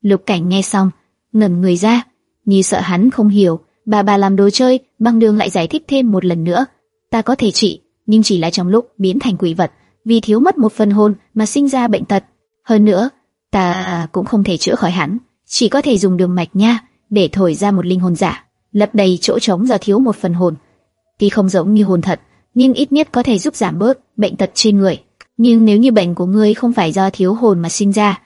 Lục Cảnh nghe xong, ngẩn người ra, như sợ hắn không hiểu. Bà bà làm đồ chơi, băng đường lại giải thích thêm một lần nữa. Ta có thể trị, nhưng chỉ là trong lúc biến thành quỷ vật, vì thiếu mất một phần hồn mà sinh ra bệnh tật. Hơn nữa, ta cũng không thể chữa khỏi hắn, chỉ có thể dùng đường mạch nha để thổi ra một linh hồn giả, lấp đầy chỗ trống do thiếu một phần hồn. Tuy không giống như hồn thật, nhưng ít nhất có thể giúp giảm bớt bệnh tật trên người. Nhưng nếu như bệnh của ngươi không phải do thiếu hồn mà sinh ra,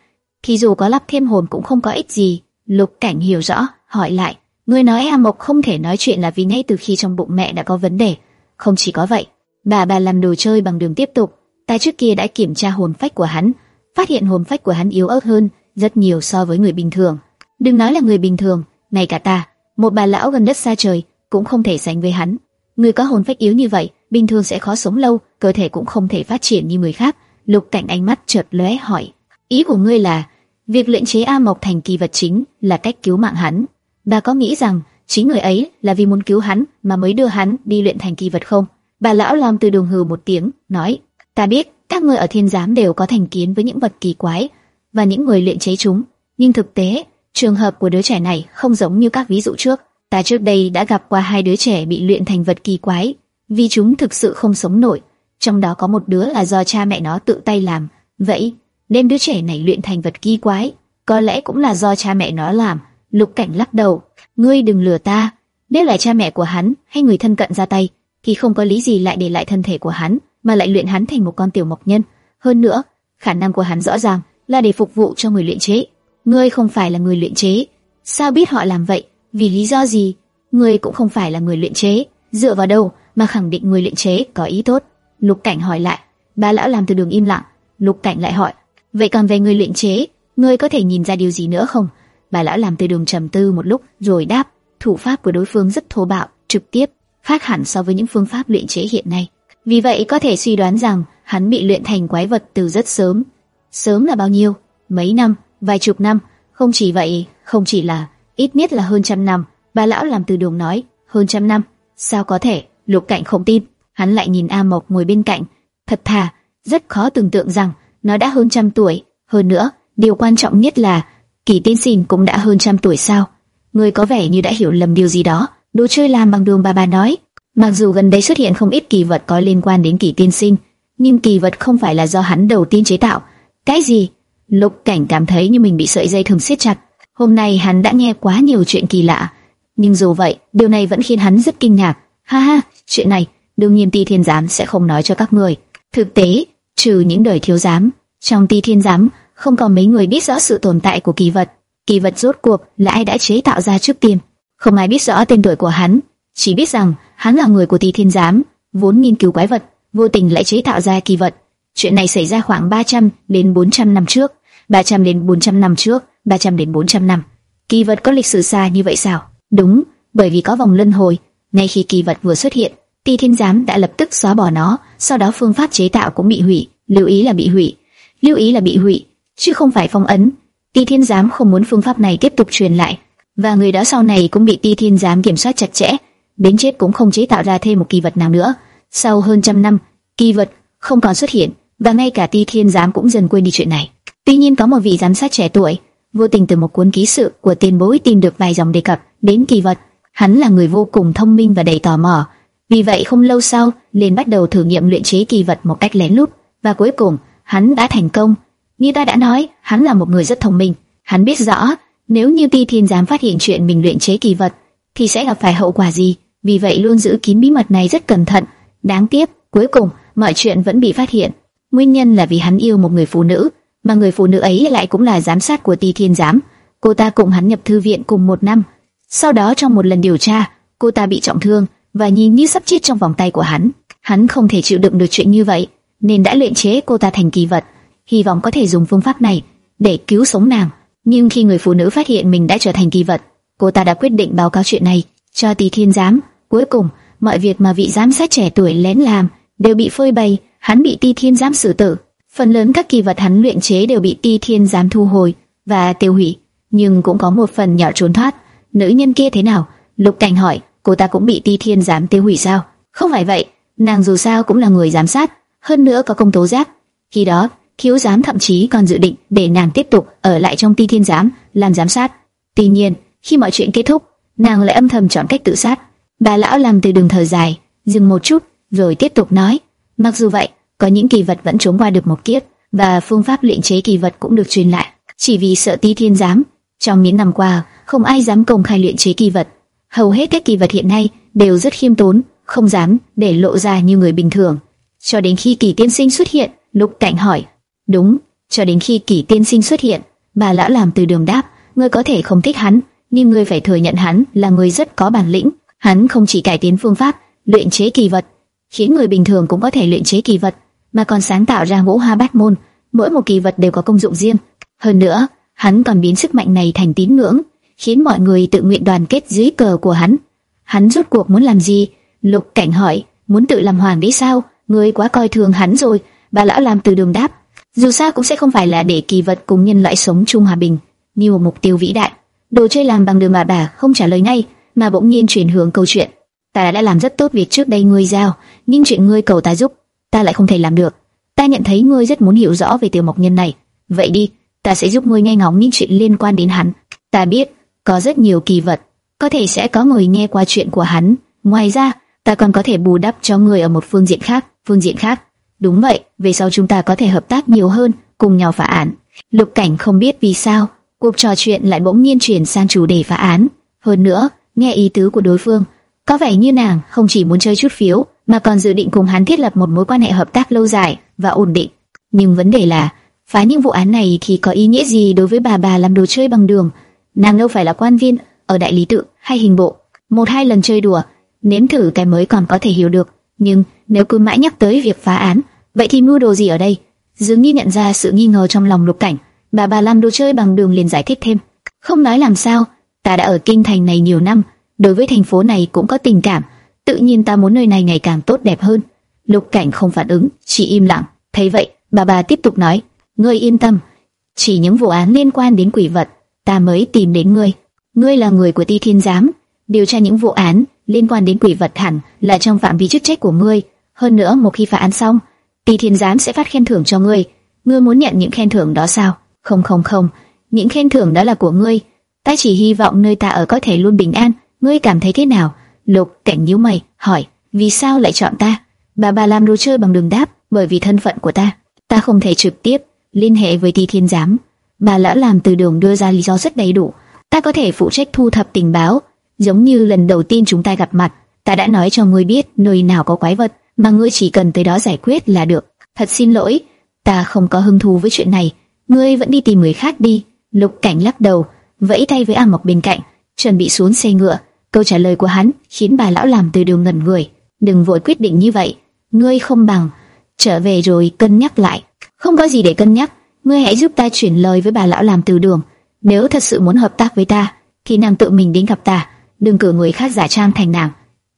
thì dù có lắp thêm hồn cũng không có ích gì. Lục Cảnh hiểu rõ, hỏi lại, ngươi nói A Mộc không thể nói chuyện là vì ngay từ khi trong bụng mẹ đã có vấn đề. Không chỉ có vậy, bà bà làm đồ chơi bằng đường tiếp tục. Ta trước kia đã kiểm tra hồn phách của hắn, phát hiện hồn phách của hắn yếu ớt hơn rất nhiều so với người bình thường. Đừng nói là người bình thường, ngay cả ta, một bà lão gần đất xa trời, cũng không thể sánh với hắn. Người có hồn phách yếu như vậy, bình thường sẽ khó sống lâu, cơ thể cũng không thể phát triển như người khác. Lục Cảnh ánh mắt chợt lóe hỏi, ý của ngươi là việc luyện chế A Mộc thành kỳ vật chính là cách cứu mạng hắn? Bà có nghĩ rằng chính người ấy là vì muốn cứu hắn mà mới đưa hắn đi luyện thành kỳ vật không? Bà lão làm từ đường hừ một tiếng, nói, ta biết các ngươi ở thiên giám đều có thành kiến với những vật kỳ quái và những người luyện chế chúng, nhưng thực tế trường hợp của đứa trẻ này không giống như các ví dụ trước. Ta trước đây đã gặp qua hai đứa trẻ bị luyện thành vật kỳ quái, vì chúng thực sự không sống nổi. Trong đó có một đứa là do cha mẹ nó tự tay làm. Vậy, nên đứa trẻ này luyện thành vật kỳ quái, có lẽ cũng là do cha mẹ nó làm. Lục Cảnh lắc đầu, ngươi đừng lừa ta. Nếu là cha mẹ của hắn hay người thân cận ra tay, thì không có lý gì lại để lại thân thể của hắn, mà lại luyện hắn thành một con tiểu mộc nhân. Hơn nữa, khả năng của hắn rõ ràng là để phục vụ cho người luyện chế. Ngươi không phải là người luyện chế, sao biết họ làm vậy? Vì lý do gì? Ngươi cũng không phải là người luyện chế, dựa vào đâu mà khẳng định người luyện chế có ý tốt? Lục Cảnh hỏi lại. Ba lão làm từ đường im lặng. Lục Cảnh lại hỏi, vậy còn về người luyện chế, ngươi có thể nhìn ra điều gì nữa không? Bà lão làm từ đường trầm tư một lúc rồi đáp, thủ pháp của đối phương rất thô bạo, trực tiếp, khác hẳn so với những phương pháp luyện chế hiện nay. Vì vậy có thể suy đoán rằng hắn bị luyện thành quái vật từ rất sớm. Sớm là bao nhiêu? Mấy năm, vài chục năm, không chỉ vậy, không chỉ là ít nhất là hơn trăm năm. Bà lão làm từ đường nói, hơn trăm năm, sao có thể? Lục Cảnh không tin, hắn lại nhìn A Mộc ngồi bên cạnh, thật thà, rất khó tưởng tượng rằng nó đã hơn trăm tuổi. Hơn nữa, điều quan trọng nhất là Kỳ Tiên Sinh cũng đã hơn trăm tuổi sao? Người có vẻ như đã hiểu lầm điều gì đó. Đồ chơi làm bằng đường bà bà nói, mặc dù gần đây xuất hiện không ít kỳ vật có liên quan đến Kỳ Tiên Sinh, nhưng kỳ vật không phải là do hắn đầu tiên chế tạo. Cái gì? Lục Cảnh cảm thấy như mình bị sợi dây thừng siết chặt. Hôm nay hắn đã nghe quá nhiều chuyện kỳ lạ, nhưng dù vậy, điều này vẫn khiến hắn rất kinh ngạc. Ha ha, chuyện này đương nhiên Ti Thiên Giám sẽ không nói cho các người. Thực tế, trừ những đời thiếu giám, trong Ti Thiên Giám không có mấy người biết rõ sự tồn tại của kỳ vật. Kỳ vật rốt cuộc là ai đã chế tạo ra trước tiên? Không ai biết rõ tên tuổi của hắn, chỉ biết rằng hắn là người của Ti Thiên Giám, vốn nghiên cứu quái vật, vô tình lại chế tạo ra kỳ vật. Chuyện này xảy ra khoảng 300 đến 400 năm trước, 300 đến 400 năm trước, 300 đến 400 năm. Kỳ vật có lịch sử xa như vậy sao? Đúng, bởi vì có vòng luân hồi, ngay khi kỳ vật vừa xuất hiện, Ti Thiên Giám đã lập tức xóa bỏ nó, sau đó phương pháp chế tạo cũng bị hủy, lưu ý là bị hủy, lưu ý là bị hủy, chứ không phải phong ấn. Ti Thiên Giám không muốn phương pháp này tiếp tục truyền lại, và người đó sau này cũng bị Ti Thiên Giám kiểm soát chặt chẽ, đến chết cũng không chế tạo ra thêm một kỳ vật nào nữa. Sau hơn trăm năm, kỳ vật không còn xuất hiện, và ngay cả Ti Thiên Giám cũng dần quên đi chuyện này. Tuy nhiên có một vị giám sát trẻ tuổi, vô tình từ một cuốn ký sự của tiền bối tìm được vài dòng đề cập đến kỳ vật. Hắn là người vô cùng thông minh và đầy tò mò, vì vậy không lâu sau liền bắt đầu thử nghiệm luyện chế kỳ vật một cách lén lút, và cuối cùng hắn đã thành công. Như ta đã nói, hắn là một người rất thông minh. Hắn biết rõ nếu như Ti Thiên dám phát hiện chuyện mình luyện chế kỳ vật, thì sẽ gặp phải hậu quả gì. Vì vậy luôn giữ kín bí mật này rất cẩn thận. Đáng tiếc, cuối cùng mọi chuyện vẫn bị phát hiện. Nguyên nhân là vì hắn yêu một người phụ nữ, mà người phụ nữ ấy lại cũng là giám sát của Ti Thiên giám. Cô ta cùng hắn nhập thư viện cùng một năm. Sau đó trong một lần điều tra, cô ta bị trọng thương và nhìn như sắp chết trong vòng tay của hắn. Hắn không thể chịu đựng được chuyện như vậy, nên đã luyện chế cô ta thành kỳ vật, hy vọng có thể dùng phương pháp này để cứu sống nàng. Nhưng khi người phụ nữ phát hiện mình đã trở thành kỳ vật, cô ta đã quyết định báo cáo chuyện này cho Tỳ Thiên giám. Cuối cùng, mọi việc mà vị giám sát trẻ tuổi lén làm đều bị phơi bày, hắn bị Tỳ Thiên giám xử tử. Phần lớn các kỳ vật hắn luyện chế đều bị Tỳ Thiên giám thu hồi và tiêu hủy, nhưng cũng có một phần nhỏ trốn thoát. Nữ nhân kia thế nào? Lục Cảnh hỏi, cô ta cũng bị Ti Thiên giám tiêu hủy sao? Không phải vậy, nàng dù sao cũng là người giám sát, hơn nữa có công tố giác. Khi đó, thiếu giám thậm chí còn dự định để nàng tiếp tục ở lại trong ti thiên giám làm giám sát. Tuy nhiên, khi mọi chuyện kết thúc, nàng lại âm thầm chọn cách tự sát. Bà lão làm từ đường thở dài, dừng một chút, rồi tiếp tục nói: mặc dù vậy, có những kỳ vật vẫn trốn qua được một kiếp, và phương pháp luyện chế kỳ vật cũng được truyền lại. Chỉ vì sợ ti thiên giám, trong những năm qua, không ai dám công khai luyện chế kỳ vật. Hầu hết các kỳ vật hiện nay đều rất khiêm tốn, không dám để lộ ra như người bình thường. Cho đến khi kỳ tiên sinh xuất hiện, lục cảnh hỏi. Đúng, cho đến khi kỳ tiên sinh xuất hiện, bà lão làm từ đường đáp, ngươi có thể không thích hắn, nhưng ngươi phải thừa nhận hắn là người rất có bản lĩnh. Hắn không chỉ cải tiến phương pháp luyện chế kỳ vật, khiến người bình thường cũng có thể luyện chế kỳ vật, mà còn sáng tạo ra ngũ hoa bát môn, mỗi một kỳ vật đều có công dụng riêng. Hơn nữa, hắn còn biến sức mạnh này thành tín ngưỡng, khiến mọi người tự nguyện đoàn kết dưới cờ của hắn. Hắn rốt cuộc muốn làm gì? Lục Cảnh hỏi, muốn tự làm hoàng đế sao? Ngươi quá coi thường hắn rồi. Bà lão làm từ đường đáp, dù sao cũng sẽ không phải là để kỳ vật cùng nhân loại sống chung hòa bình, như một mục tiêu vĩ đại. Đồ chơi làm bằng đường mà bà không trả lời ngay, mà bỗng nhiên chuyển hướng câu chuyện. Ta đã làm rất tốt việc trước đây ngươi giao, nhưng chuyện ngươi cầu ta giúp, ta lại không thể làm được. Ta nhận thấy ngươi rất muốn hiểu rõ về tiểu mộc nhân này. Vậy đi, ta sẽ giúp ngươi nghe ngóng những chuyện liên quan đến hắn. Ta biết, có rất nhiều kỳ vật, có thể sẽ có người nghe qua chuyện của hắn. Ngoài ra, ta còn có thể bù đắp cho người ở một phương diện khác, phương diện khác. Đúng vậy, về sau chúng ta có thể hợp tác nhiều hơn, cùng nhau phá án. Lục Cảnh không biết vì sao, cuộc trò chuyện lại bỗng nhiên chuyển sang chủ đề phá án. Hơn nữa, nghe ý tứ của đối phương, có vẻ như nàng không chỉ muốn chơi chút phiếu, mà còn dự định cùng hắn thiết lập một mối quan hệ hợp tác lâu dài và ổn định. Nhưng vấn đề là, phá những vụ án này thì có ý nghĩa gì đối với bà bà làm đồ chơi bằng đường? Nàng đâu phải là quan viên ở đại lý tự hay hình bộ, một hai lần chơi đùa, nếm thử cái mới còn có thể hiểu được. Nhưng nếu cứ mãi nhắc tới việc phá án, vậy thì mưu đồ gì ở đây? Dường như nhận ra sự nghi ngờ trong lòng Lục Cảnh, bà bà làm đồ chơi bằng đường liền giải thích thêm. Không nói làm sao, ta đã ở kinh thành này nhiều năm, đối với thành phố này cũng có tình cảm, tự nhiên ta muốn nơi này ngày càng tốt đẹp hơn. Lục Cảnh không phản ứng, chỉ im lặng. Thấy vậy, bà bà tiếp tục nói: "Ngươi yên tâm, chỉ những vụ án liên quan đến quỷ vật, ta mới tìm đến ngươi. Ngươi là người của Ti Thiên giám, điều tra những vụ án liên quan đến quỷ vật hẳn là trong phạm vi chức trách của ngươi. Hơn nữa, một khi phá án xong, Ti Thiên giám sẽ phát khen thưởng cho ngươi. Ngươi muốn nhận những khen thưởng đó sao? Không không không, những khen thưởng đó là của ngươi. Ta chỉ hy vọng nơi ta ở có thể luôn bình an. Ngươi cảm thấy thế nào? Lục Cảnh nhíu mày, hỏi, vì sao lại chọn ta? Bà bà làm đồ chơi bằng đường đáp, bởi vì thân phận của ta, ta không thể trực tiếp liên hệ với Ti Thiên giám. Bà lão làm từ đường đưa ra lý do rất đầy đủ. Ta có thể phụ trách thu thập tình báo, giống như lần đầu tiên chúng ta gặp mặt, ta đã nói cho ngươi biết nơi nào có quái vật, mà ngươi chỉ cần tới đó giải quyết là được. Thật xin lỗi, ta không có hứng thú với chuyện này, ngươi vẫn đi tìm người khác đi. Lục Cảnh lắc đầu, vẫy tay với A Mộc bên cạnh, chuẩn bị xuống xe ngựa. Câu trả lời của hắn khiến bà lão làm từ đường ngẩn người. Đừng vội quyết định như vậy, ngươi không bằng trở về rồi cân nhắc lại. Không có gì để cân nhắc, ngươi hãy giúp ta chuyển lời với bà lão làm từ đường. Nếu thật sự muốn hợp tác với ta, thì nàng tự mình đến gặp ta, đừng cử người khác giả trang thành nàng,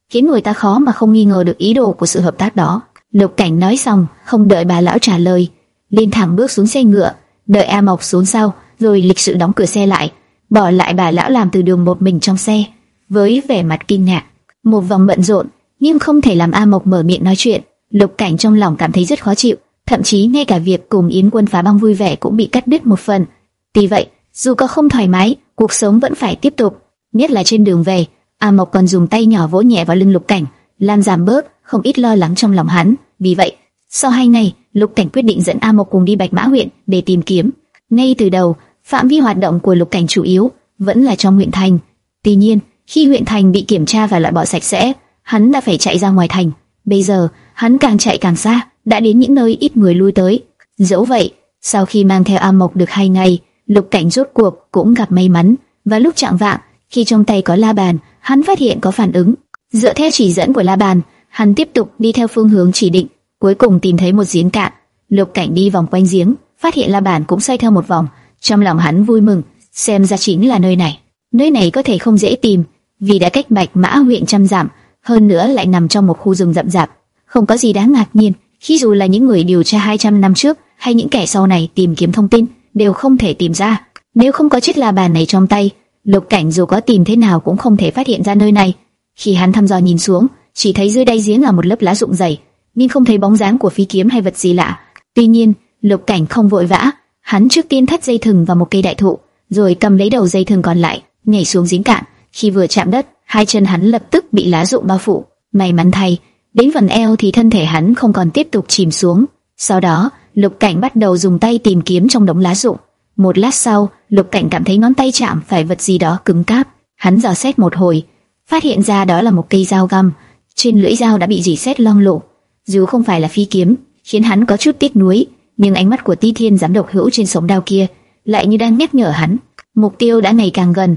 khiến người ta khó mà không nghi ngờ được ý đồ của sự hợp tác đó. Lục Cảnh nói xong, không đợi bà lão trả lời, liền thẳng bước xuống xe ngựa, đợi A Mộc xuống sau, rồi lịch sự đóng cửa xe lại, bỏ lại bà lão làm từ đường một mình trong xe, với vẻ mặt kinh ngạc. Một vòng bận rộn, nhưng không thể làm A Mộc mở miệng nói chuyện. Lục Cảnh trong lòng cảm thấy rất khó chịu, thậm chí ngay cả việc cùng Yến Quân phá băng vui vẻ cũng bị cắt đứt một phần. Tuy vậy, dù có không thoải mái, cuộc sống vẫn phải tiếp tục, nhất là trên đường về. A Mộc còn dùng tay nhỏ vỗ nhẹ vào lưng Lục Cảnh, làm giảm bớt không ít lo lắng trong lòng hắn. Vì vậy, sau hai ngày, Lục Cảnh quyết định dẫn A Mộc cùng đi Bạch Mã huyện để tìm kiếm. Ngay từ đầu, phạm vi hoạt động của Lục Cảnh chủ yếu vẫn là trong huyện thành. Tuy nhiên, khi huyện thành bị kiểm tra và loại bỏ sạch sẽ, hắn đã phải chạy ra ngoài thành. Bây giờ, hắn càng chạy càng xa, đã đến những nơi ít người lui tới. Dẫu vậy, sau khi mang theo A Mộc được hai ngày, Lục Cảnh rốt cuộc cũng gặp may mắn, và lúc trạng vạng, khi trong tay có la bàn, hắn phát hiện có phản ứng. Dựa theo chỉ dẫn của la bàn, hắn tiếp tục đi theo phương hướng chỉ định, cuối cùng tìm thấy một giếng cạn. Lục Cảnh đi vòng quanh giếng, phát hiện la bàn cũng xoay theo một vòng. Trong lòng hắn vui mừng, xem ra chính là nơi này. Nơi này có thể không dễ tìm, vì đã cách Bạch Mã huyện trăm dặm, hơn nữa lại nằm trong một khu rừng rậm rạp. Không có gì đáng ngạc nhiên, khi dù là những người điều tra 200 năm trước hay những kẻ sau này tìm kiếm thông tin đều không thể tìm ra. Nếu không có chiếc la bàn này trong tay, Lục Cảnh dù có tìm thế nào cũng không thể phát hiện ra nơi này. Khi hắn thăm dò nhìn xuống, chỉ thấy dưới đáy giếng là một lớp lá rụng dày, nhưng không thấy bóng dáng của phi kiếm hay vật gì lạ. Tuy nhiên, Lục Cảnh không vội vã, hắn trước tiên thắt dây thừng vào một cây đại thụ, rồi cầm lấy đầu dây thừng còn lại, nhảy xuống giếng cạn. Khi vừa chạm đất, hai chân hắn lập tức bị lá rụng bao phủ. May mắn thay, đến phần eo thì thân thể hắn không còn tiếp tục chìm xuống. Sau đó, Lục Cảnh bắt đầu dùng tay tìm kiếm trong đống lá rụng. Một lát sau, Lục Cảnh cảm thấy ngón tay chạm phải vật gì đó cứng cáp. Hắn dò xét một hồi, phát hiện ra đó là một cây dao găm. Trên lưỡi dao đã bị rỉ sét loang lổ. Dù không phải là phi kiếm, khiến hắn có chút tiếc nuối, nhưng ánh mắt của Ti Thiên giám độc hữu trên sống đao kia lại như đang nhắc nhở hắn, mục tiêu đã ngày càng gần.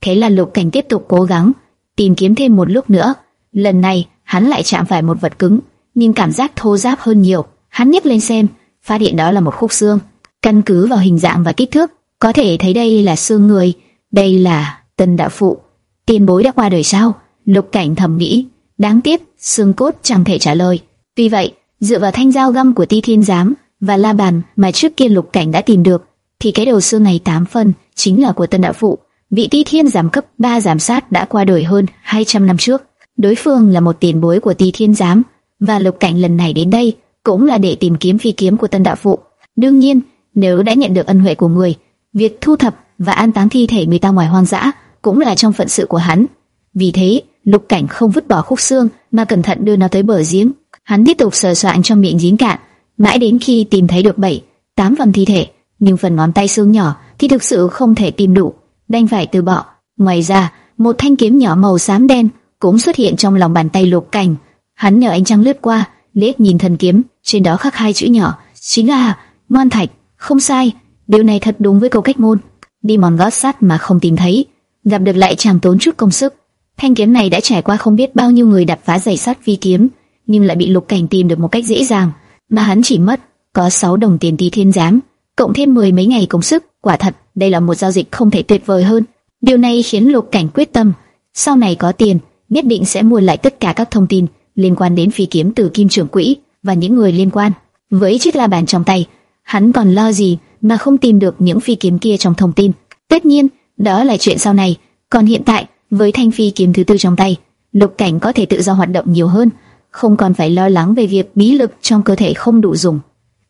Thế là Lục Cảnh tiếp tục cố gắng tìm kiếm thêm một lúc nữa. Lần này, hắn lại chạm phải một vật cứng, nhưng cảm giác thô ráp hơn nhiều. Hắn nhấc lên xem, phát hiện đó là một khúc xương. Căn cứ vào hình dạng và kích thước, có thể thấy đây là xương người, đây là Tân đạo phụ. Tiền bối đã qua đời sao? Lục Cảnh thầm nghĩ, đáng tiếc, xương cốt chẳng thể trả lời. Tuy vậy, dựa vào thanh dao găm của Ti Thiên giám và la bàn mà trước kia Lục Cảnh đã tìm được, thì cái đầu xương này tám phân chính là của Tân đạo phụ. Vị Ti Thiên giám cấp 3 giám sát đã qua đời hơn 200 năm trước. Đối phương là một tiền bối của Ti Thiên giám và Lục Cảnh lần này đến đây cũng là để tìm kiếm phi kiếm của Tân đạo phụ. Đương nhiên, nếu đã nhận được ân huệ của người, việc thu thập và an táng thi thể người ta ngoài hoang dã cũng là trong phận sự của hắn. Vì thế, Lục Cảnh không vứt bỏ khúc xương mà cẩn thận đưa nó tới bờ giếng. Hắn tiếp tục sờ soạn trong miệng giếng cạn, mãi đến khi tìm thấy được bảy, tám phần thi thể, nhưng phần ngón tay xương nhỏ thì thực sự không thể tìm đủ, đành phải từ bỏ. Ngoài ra, một thanh kiếm nhỏ màu xám đen cũng xuất hiện trong lòng bàn tay Lục Cảnh. Hắn nhờ ánh trăng lướt qua, liếc nhìn thần kiếm, trên đó khắc hai chữ nhỏ, chính là Ngoan Thạch. Không sai, điều này thật đúng với câu cách môn. Đi mòn gót sắt mà không tìm thấy, gặp được lại chẳng tốn chút công sức. Thanh kiếm này đã trải qua không biết bao nhiêu người đập phá giày sắt vi kiếm, nhưng lại bị Lục Cảnh tìm được một cách dễ dàng, mà hắn chỉ mất có 6 đồng tiền tí thiên giám, cộng thêm mười mấy ngày công sức, quả thật, đây là một giao dịch không thể tuyệt vời hơn. Điều này khiến Lục Cảnh quyết tâm, sau này có tiền, nhất định sẽ mua lại tất cả các thông tin liên quan đến phi kiếm từ Kim trưởng quỹ và những người liên quan. Với chiếc la bàn trong tay, hắn còn lo gì mà không tìm được những phi kiếm kia trong thông tin. Tất nhiên, đó là chuyện sau này, còn hiện tại, với thanh phi kiếm thứ tư trong tay, Lục Cảnh có thể tự do hoạt động nhiều hơn, không còn phải lo lắng về việc bí lực trong cơ thể không đủ dùng.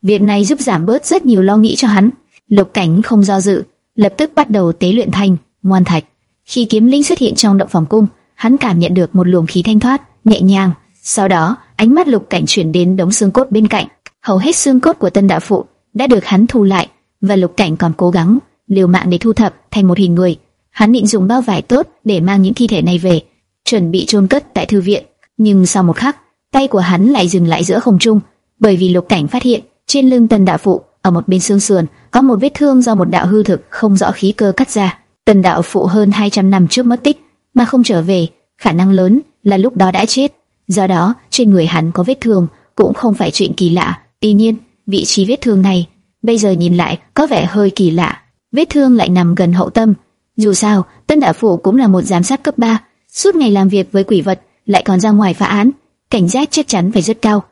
Việc này giúp giảm bớt rất nhiều lo nghĩ cho hắn. Lục Cảnh không do dự, lập tức bắt đầu tế luyện thanh, ngoan thạch. Khi kiếm linh xuất hiện trong động phòng cung, hắn cảm nhận được một luồng khí thanh thoát, nhẹ nhàng. Sau đó, ánh mắt Lục Cảnh chuyển đến đống xương cốt bên cạnh. Hầu hết xương cốt của Tân đạo phụ đã được hắn thu lại, và Lục Cảnh còn cố gắng liều mạng để thu thập thành một hình người. Hắn định dùng bao vải tốt để mang những thi thể này về, chuẩn bị chôn cất tại thư viện. Nhưng sau một khắc, tay của hắn lại dừng lại giữa không trung, bởi vì Lục Cảnh phát hiện trên lưng Tần đạo phụ ở một bên xương sườn có một vết thương do một đạo hư thực không rõ khí cơ cắt ra. Tần đạo phụ hơn 200 năm trước mất tích mà không trở về, khả năng lớn là lúc đó đã chết. Do đó, trên người hắn có vết thương cũng không phải chuyện kỳ lạ. Tuy nhiên, vị trí vết thương này bây giờ nhìn lại có vẻ hơi kỳ lạ vết thương lại nằm gần hậu tâm. Dù sao, Tân Đạo Phụ cũng là một giám sát cấp 3, suốt ngày làm việc với quỷ vật, lại còn ra ngoài phá án, cảnh giác chắc chắn phải rất cao.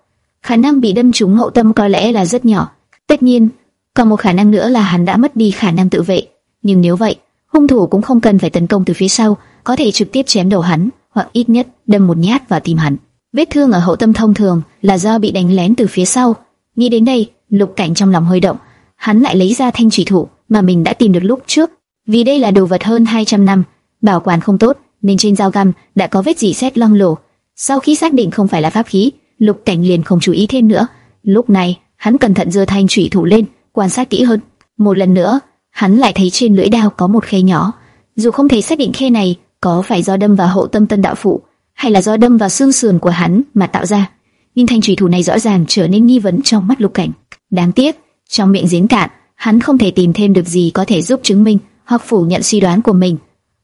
Khả năng bị đâm trúng hậu tâm có lẽ là rất nhỏ. Tất nhiên, còn một khả năng nữa là hắn đã mất đi khả năng tự vệ. Nhưng nếu vậy, hung thủ cũng không cần phải tấn công từ phía sau, có thể trực tiếp chém đầu hắn, hoặc ít nhất đâm một nhát vào tim hắn. Vết thương ở hậu tâm thông thường là do bị đánh lén từ phía sau. Nghĩ đến đây, Lục Cảnh trong lòng hơi động, hắn lại lấy ra thanh chủy thủ, mà mình đã tìm được lúc trước. Vì đây là đồ vật hơn 200 năm, bảo quản không tốt, nên trên dao găm đã có vết dỉ sét loang lổ. Sau khi xác định không phải là pháp khí, Lục Cảnh liền không chú ý thêm nữa. Lúc này, hắn cẩn thận giơ thanh chủy thủ lên, quan sát kỹ hơn. Một lần nữa, hắn lại thấy trên lưỡi dao có một khe nhỏ. Dù không thể xác định khe này có phải do đâm vào hậu tâm tân đạo phụ, hay là do đâm vào xương sườn của hắn mà tạo ra, nhưng thanh chủy thủ này rõ ràng trở nên nghi vấn trong mắt Lục Cảnh. Đáng tiếc, trong miệng giếng cạn, hắn không thể tìm thêm được gì có thể giúp chứng minh hoặc phủ nhận suy đoán của mình.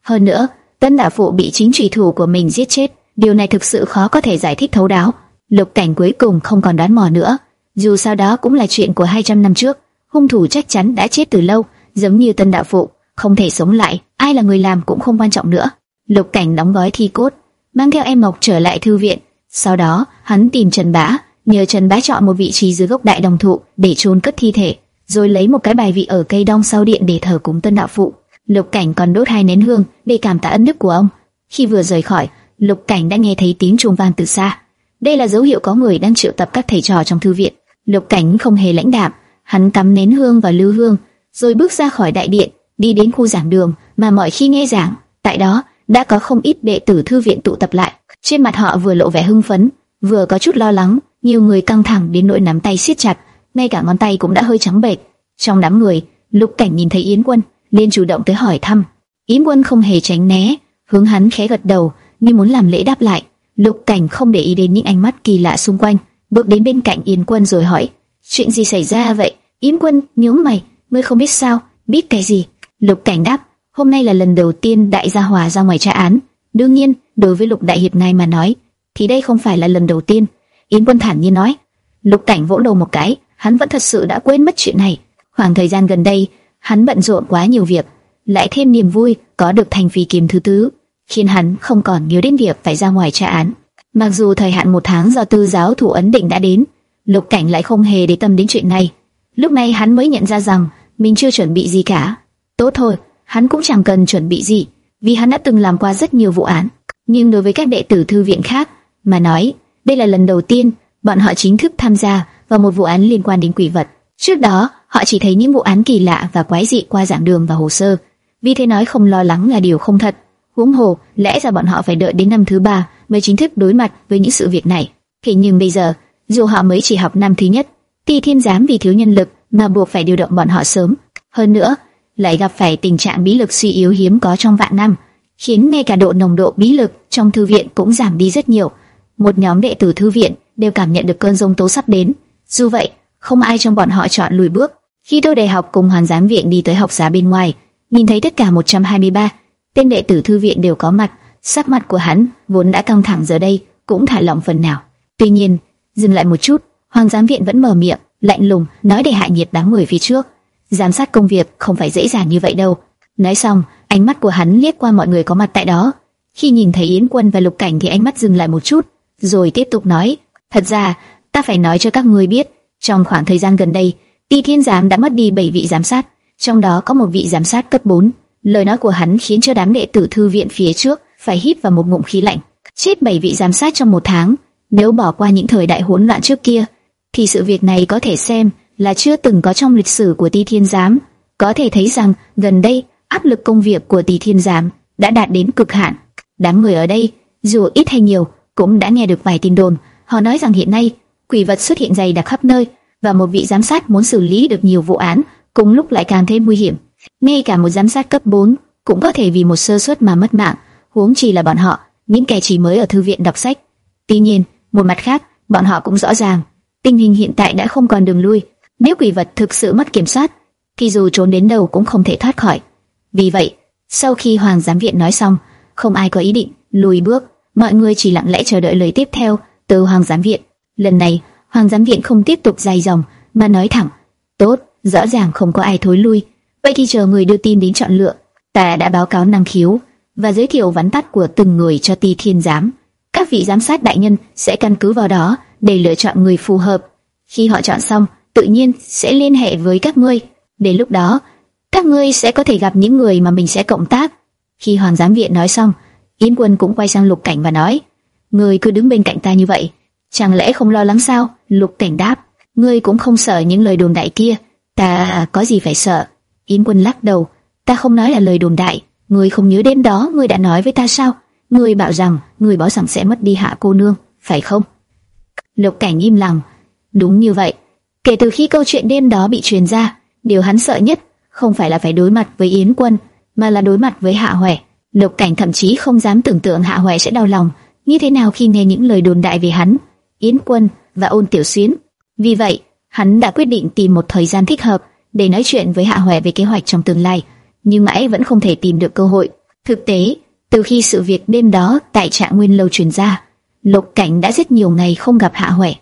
Hơn nữa, Tân Đạo Phụ bị chính trùy thủ của mình giết chết, điều này thực sự khó có thể giải thích thấu đáo. Lục Cảnh cuối cùng không còn đoán mò nữa, dù sao đó cũng là chuyện của 200 năm trước, hung thủ chắc chắn đã chết từ lâu, giống như Tân Đạo Phụ, không thể sống lại, ai là người làm cũng không quan trọng nữa. Lục Cảnh đóng gói thi cốt, mang theo em Mộc trở lại thư viện, sau đó hắn tìm Trần Bá, nhờ Trần Bá chọn một vị trí dưới gốc đại đồng thụ để chôn cất thi thể rồi lấy một cái bài vị ở cây đong sau điện để thờ cúng tân đạo phụ. Lục Cảnh còn đốt hai nén hương để cảm tạ ân đức của ông. Khi vừa rời khỏi, Lục Cảnh đã nghe thấy tiếng chuông vang từ xa. Đây là dấu hiệu có người đang triệu tập các thầy trò trong thư viện. Lục Cảnh không hề lãnh đạm, hắn cắm nén hương và lưu hương, rồi bước ra khỏi đại điện, đi đến khu giảng đường mà mọi khi nghe giảng. Tại đó đã có không ít đệ tử thư viện tụ tập lại, trên mặt họ vừa lộ vẻ hưng phấn, vừa có chút lo lắng. Nhiều người căng thẳng đến nỗi nắm tay siết chặt, ngay cả ngón tay cũng đã hơi trắng bệch. Trong đám người, Lục Cảnh nhìn thấy Yến Quân, liền chủ động tới hỏi thăm. Yến Quân không hề tránh né, hướng hắn khẽ gật đầu, như muốn làm lễ đáp lại. Lục Cảnh không để ý đến những ánh mắt kỳ lạ xung quanh, bước đến bên cạnh Yến Quân rồi hỏi: "Chuyện gì xảy ra vậy?" Yến Quân nhíu mày, "Ngươi không biết sao?" "Biết cái gì?" Lục Cảnh đáp: "Hôm nay là lần đầu tiên đại gia hòa ra ngoài tra án. Đương nhiên, đối với Lục đại hiệp này mà nói, thì đây không phải là lần đầu tiên." Yến Quân thản nhiên nói. Lục Cảnh vỗ đầu một cái, hắn vẫn thật sự đã quên mất chuyện này. Khoảng thời gian gần đây, hắn bận rộn quá nhiều việc, lại thêm niềm vui có được thành phi kiếm thứ tứ, khiến hắn không còn nhớ đến việc phải ra ngoài tra án. Mặc dù thời hạn một tháng do tư giáo thủ ấn định đã đến, Lục Cảnh lại không hề để tâm đến chuyện này. Lúc này hắn mới nhận ra rằng mình chưa chuẩn bị gì cả. Tốt thôi, hắn cũng chẳng cần chuẩn bị gì, vì hắn đã từng làm qua rất nhiều vụ án. Nhưng đối với các đệ tử thư viện khác mà nói, đây là lần đầu tiên bọn họ chính thức tham gia vào một vụ án liên quan đến quỷ vật. Trước đó, họ chỉ thấy những vụ án kỳ lạ và quái dị qua giảng đường và hồ sơ, vì thế nói không lo lắng là điều không thật. Huống hồ, lẽ ra bọn họ phải đợi đến năm thứ ba mới chính thức đối mặt với những sự việc này. Thế nhưng bây giờ, dù họ mới chỉ học năm thứ nhất, thì Thiên giám vì thiếu nhân lực mà buộc phải điều động bọn họ sớm. Hơn nữa, lại gặp phải tình trạng bí lực suy yếu hiếm có trong vạn năm, khiến ngay cả độ nồng độ bí lực trong thư viện cũng giảm đi rất nhiều. Một nhóm đệ tử thư viện đều cảm nhận được cơn giông tố sắp đến. Dù vậy, không ai trong bọn họ chọn lùi bước. Khi tôi đại học cùng hoàn giám viện đi tới học giá bên ngoài, nhìn thấy tất cả 123 tên đệ tử thư viện đều có mặt, sắc mặt của hắn vốn đã căng thẳng giờ đây cũng thả lỏng phần nào. Tuy nhiên, dừng lại một chút, hoàng giám viện vẫn mở miệng, lạnh lùng nói để hạ nhiệt đám người phía trước. Giám sát công việc không phải dễ dàng như vậy đâu. Nói xong, ánh mắt của hắn liếc qua mọi người có mặt tại đó. Khi nhìn thấy Yến Quân và Lục Cảnh thì ánh mắt dừng lại một chút, rồi tiếp tục nói: "Thật ra, ta phải nói cho các ngươi biết, trong khoảng thời gian gần đây, Ti Thiên Giám đã mất đi 7 vị giám sát, trong đó có một vị giám sát cấp 4. Lời nói của hắn khiến cho đám đệ tử thư viện phía trước phải hít vào một ngụm khí lạnh. Chết 7 vị giám sát trong một tháng, nếu bỏ qua những thời đại hỗn loạn trước kia, thì sự việc này có thể xem là chưa từng có trong lịch sử của Ti Thiên Giám. Có thể thấy rằng gần đây áp lực công việc của Ti Thiên Giám đã đạt đến cực hạn. Đám người ở đây, dù ít hay nhiều, cũng đã nghe được vài tin đồn. Họ nói rằng hiện nay quỷ vật xuất hiện dày đặc khắp nơi và một vị giám sát muốn xử lý được nhiều vụ án, cùng lúc lại càng thêm nguy hiểm. Ngay cả một giám sát cấp 4 cũng có thể vì một sơ suất mà mất mạng, huống chi là bọn họ, những kẻ chỉ mới ở thư viện đọc sách. Tuy nhiên, một mặt khác, bọn họ cũng rõ ràng, tình hình hiện tại đã không còn đường lui. Nếu quỷ vật thực sự mất kiểm soát, thì dù trốn đến đâu cũng không thể thoát khỏi. Vì vậy, sau khi Hoàng giám viện nói xong, không ai có ý định lùi bước, mọi người chỉ lặng lẽ chờ đợi lời tiếp theo từ Hoàng giám viện. Lần này, Hoàng giám viện không tiếp tục dài dòng, mà nói thẳng: "Tốt, rõ ràng không có ai thối lui, vậy thì chờ người đưa tin đến chọn lựa. Ta đã báo cáo năng khiếu và giới thiệu vắn tắt của từng người cho Ti Thiên giám. Các vị giám sát đại nhân sẽ căn cứ vào đó để lựa chọn người phù hợp. Khi họ chọn xong, tự nhiên sẽ liên hệ với các ngươi. Đến lúc đó, các ngươi sẽ có thể gặp những người mà mình sẽ cộng tác." Khi Hoàng giám viện nói xong, Yến Quân cũng quay sang Lục Cảnh và nói: "Ngươi cứ đứng bên cạnh ta như vậy." Chẳng lẽ không lo lắng sao? Lục Cảnh đáp, ngươi cũng không sợ những lời đồn đại kia. Ta có gì phải sợ? Yến Quân lắc đầu, ta không nói là lời đồn đại. Ngươi không nhớ đến đó, ngươi đã nói với ta sao? Ngươi bảo rằng ngươi bảo rằng sẽ mất đi hạ cô nương, phải không? Lục Cảnh im lặng. Đúng như vậy. Kể từ khi câu chuyện đêm đó bị truyền ra, điều hắn sợ nhất không phải là phải đối mặt với Yến Quân, mà là đối mặt với Hạ Hoè. Lục Cảnh thậm chí không dám tưởng tượng Hạ Hoè sẽ đau lòng như thế nào khi nghe những lời đồn đại về hắn. Yến Quân và Ôn Tiểu Xuyến. Vì vậy, hắn đã quyết định tìm một thời gian thích hợp để nói chuyện với Hạ Hoè về kế hoạch trong tương lai, nhưng mãi vẫn không thể tìm được cơ hội. Thực tế, từ khi sự việc đêm đó tại Trạng Nguyên lâu truyền ra, Lục Cảnh đã rất nhiều ngày không gặp Hạ Hoè.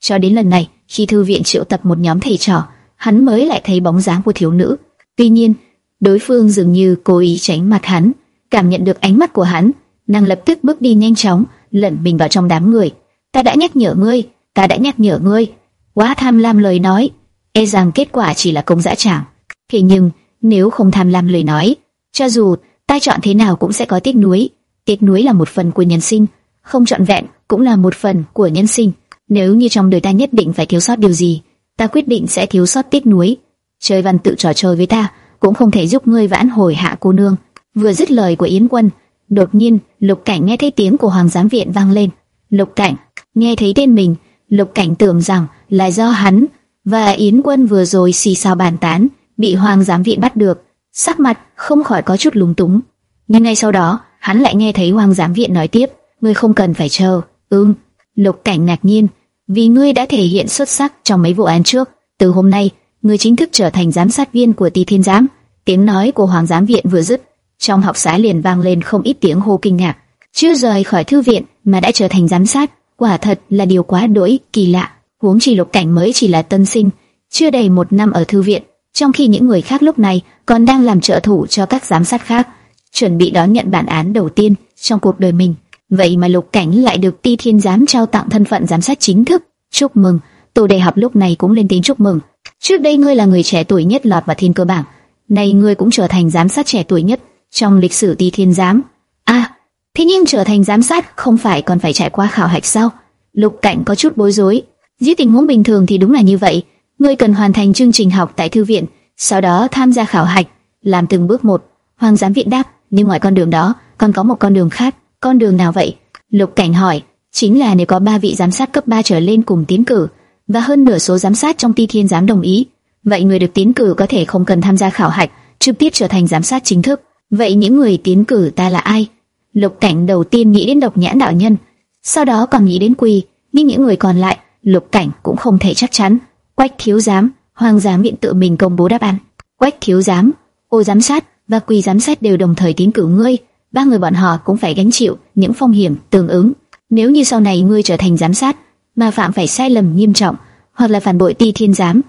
Cho đến lần này, khi thư viện triệu tập một nhóm thầy trò, hắn mới lại thấy bóng dáng của thiếu nữ. Tuy nhiên, đối phương dường như cố ý tránh mặt hắn, cảm nhận được ánh mắt của hắn, nàng lập tức bước đi nhanh chóng, lẩn mình vào trong đám người ta đã nhắc nhở ngươi, ta đã nhắc nhở ngươi. Quá tham lam lời nói, e rằng kết quả chỉ là công dã tràng. Thế nhưng, nếu không tham lam lời nói, cho dù ta chọn thế nào cũng sẽ có tiếc nuối. Tiếc nuối là một phần của nhân sinh, không chọn vẹn cũng là một phần của nhân sinh. Nếu như trong đời ta nhất định phải thiếu sót điều gì, ta quyết định sẽ thiếu sót tiếc nuối. Chơi văn tự trò chơi với ta, cũng không thể giúp ngươi vãn hồi hạ cô nương. Vừa dứt lời của Yến Quân, đột nhiên Lục Cảnh nghe thấy tiếng của Hoàng giám viện vang lên. Lục Cảnh nghe thấy tên mình, Lục Cảnh tưởng rằng là do hắn và Yến Quân vừa rồi xì xào bàn tán, bị Hoàng giám viện bắt được, sắc mặt không khỏi có chút lúng túng. Nhưng ngay sau đó, hắn lại nghe thấy Hoàng giám viện nói tiếp, ngươi không cần phải chờ. Ừm, Lục Cảnh ngạc nhiên, vì ngươi đã thể hiện xuất sắc trong mấy vụ án trước, từ hôm nay, ngươi chính thức trở thành giám sát viên của Tỳ Thiên Giám. Tiếng nói của Hoàng giám viện vừa dứt, trong học xá liền vang lên không ít tiếng hô kinh ngạc. Chưa rời khỏi thư viện mà đã trở thành giám sát, quả thật là điều quá đỗi kỳ lạ. Huống chi Lục Cảnh mới chỉ là tân sinh, chưa đầy một năm ở thư viện, trong khi những người khác lúc này còn đang làm trợ thủ cho các giám sát khác, chuẩn bị đón nhận bản án đầu tiên trong cuộc đời mình. Vậy mà Lục Cảnh lại được Ti Thiên giám trao tặng thân phận giám sát chính thức. Chúc mừng, Tô Đề Học lúc này cũng lên tiếng chúc mừng. Trước đây ngươi là người trẻ tuổi nhất lọt vào thiên cơ bảng, nay ngươi cũng trở thành giám sát trẻ tuổi nhất trong lịch sử Ti Thiên giám. À, thế nhưng trở thành giám sát không phải còn phải trải qua khảo hạch sao? Lục Cảnh có chút bối rối. Dưới tình huống bình thường thì đúng là như vậy, ngươi cần hoàn thành chương trình học tại thư viện, sau đó tham gia khảo hạch, làm từng bước một. Hoàng giám viện đáp, nhưng ngoài con đường đó, còn có một con đường khác. Con đường nào vậy? Lục Cảnh hỏi. Chính là nếu có ba vị giám sát cấp 3 trở lên cùng tiến cử, và hơn nửa số giám sát trong Ti Thiên giám đồng ý, vậy người được tiến cử có thể không cần tham gia khảo hạch, trực tiếp trở thành giám sát chính thức. Vậy những người tiến cử ta là ai? Lục Cảnh đầu tiên nghĩ đến Độc Nhãn đạo nhân, sau đó còn nghĩ đến Quỳ, nhưng những người còn lại, Lục Cảnh cũng không thể chắc chắn. Quách thiếu giám, Hoàng giám viện tự mình công bố đáp án. Quách thiếu giám, Ô giám sát và Quỳ giám sát đều đồng thời tiến cử ngươi, ba người bọn họ cũng phải gánh chịu những phong hiểm tương ứng. Nếu như sau này ngươi trở thành giám sát mà phạm phải sai lầm nghiêm trọng hoặc là phản bội Ti Thiên giám,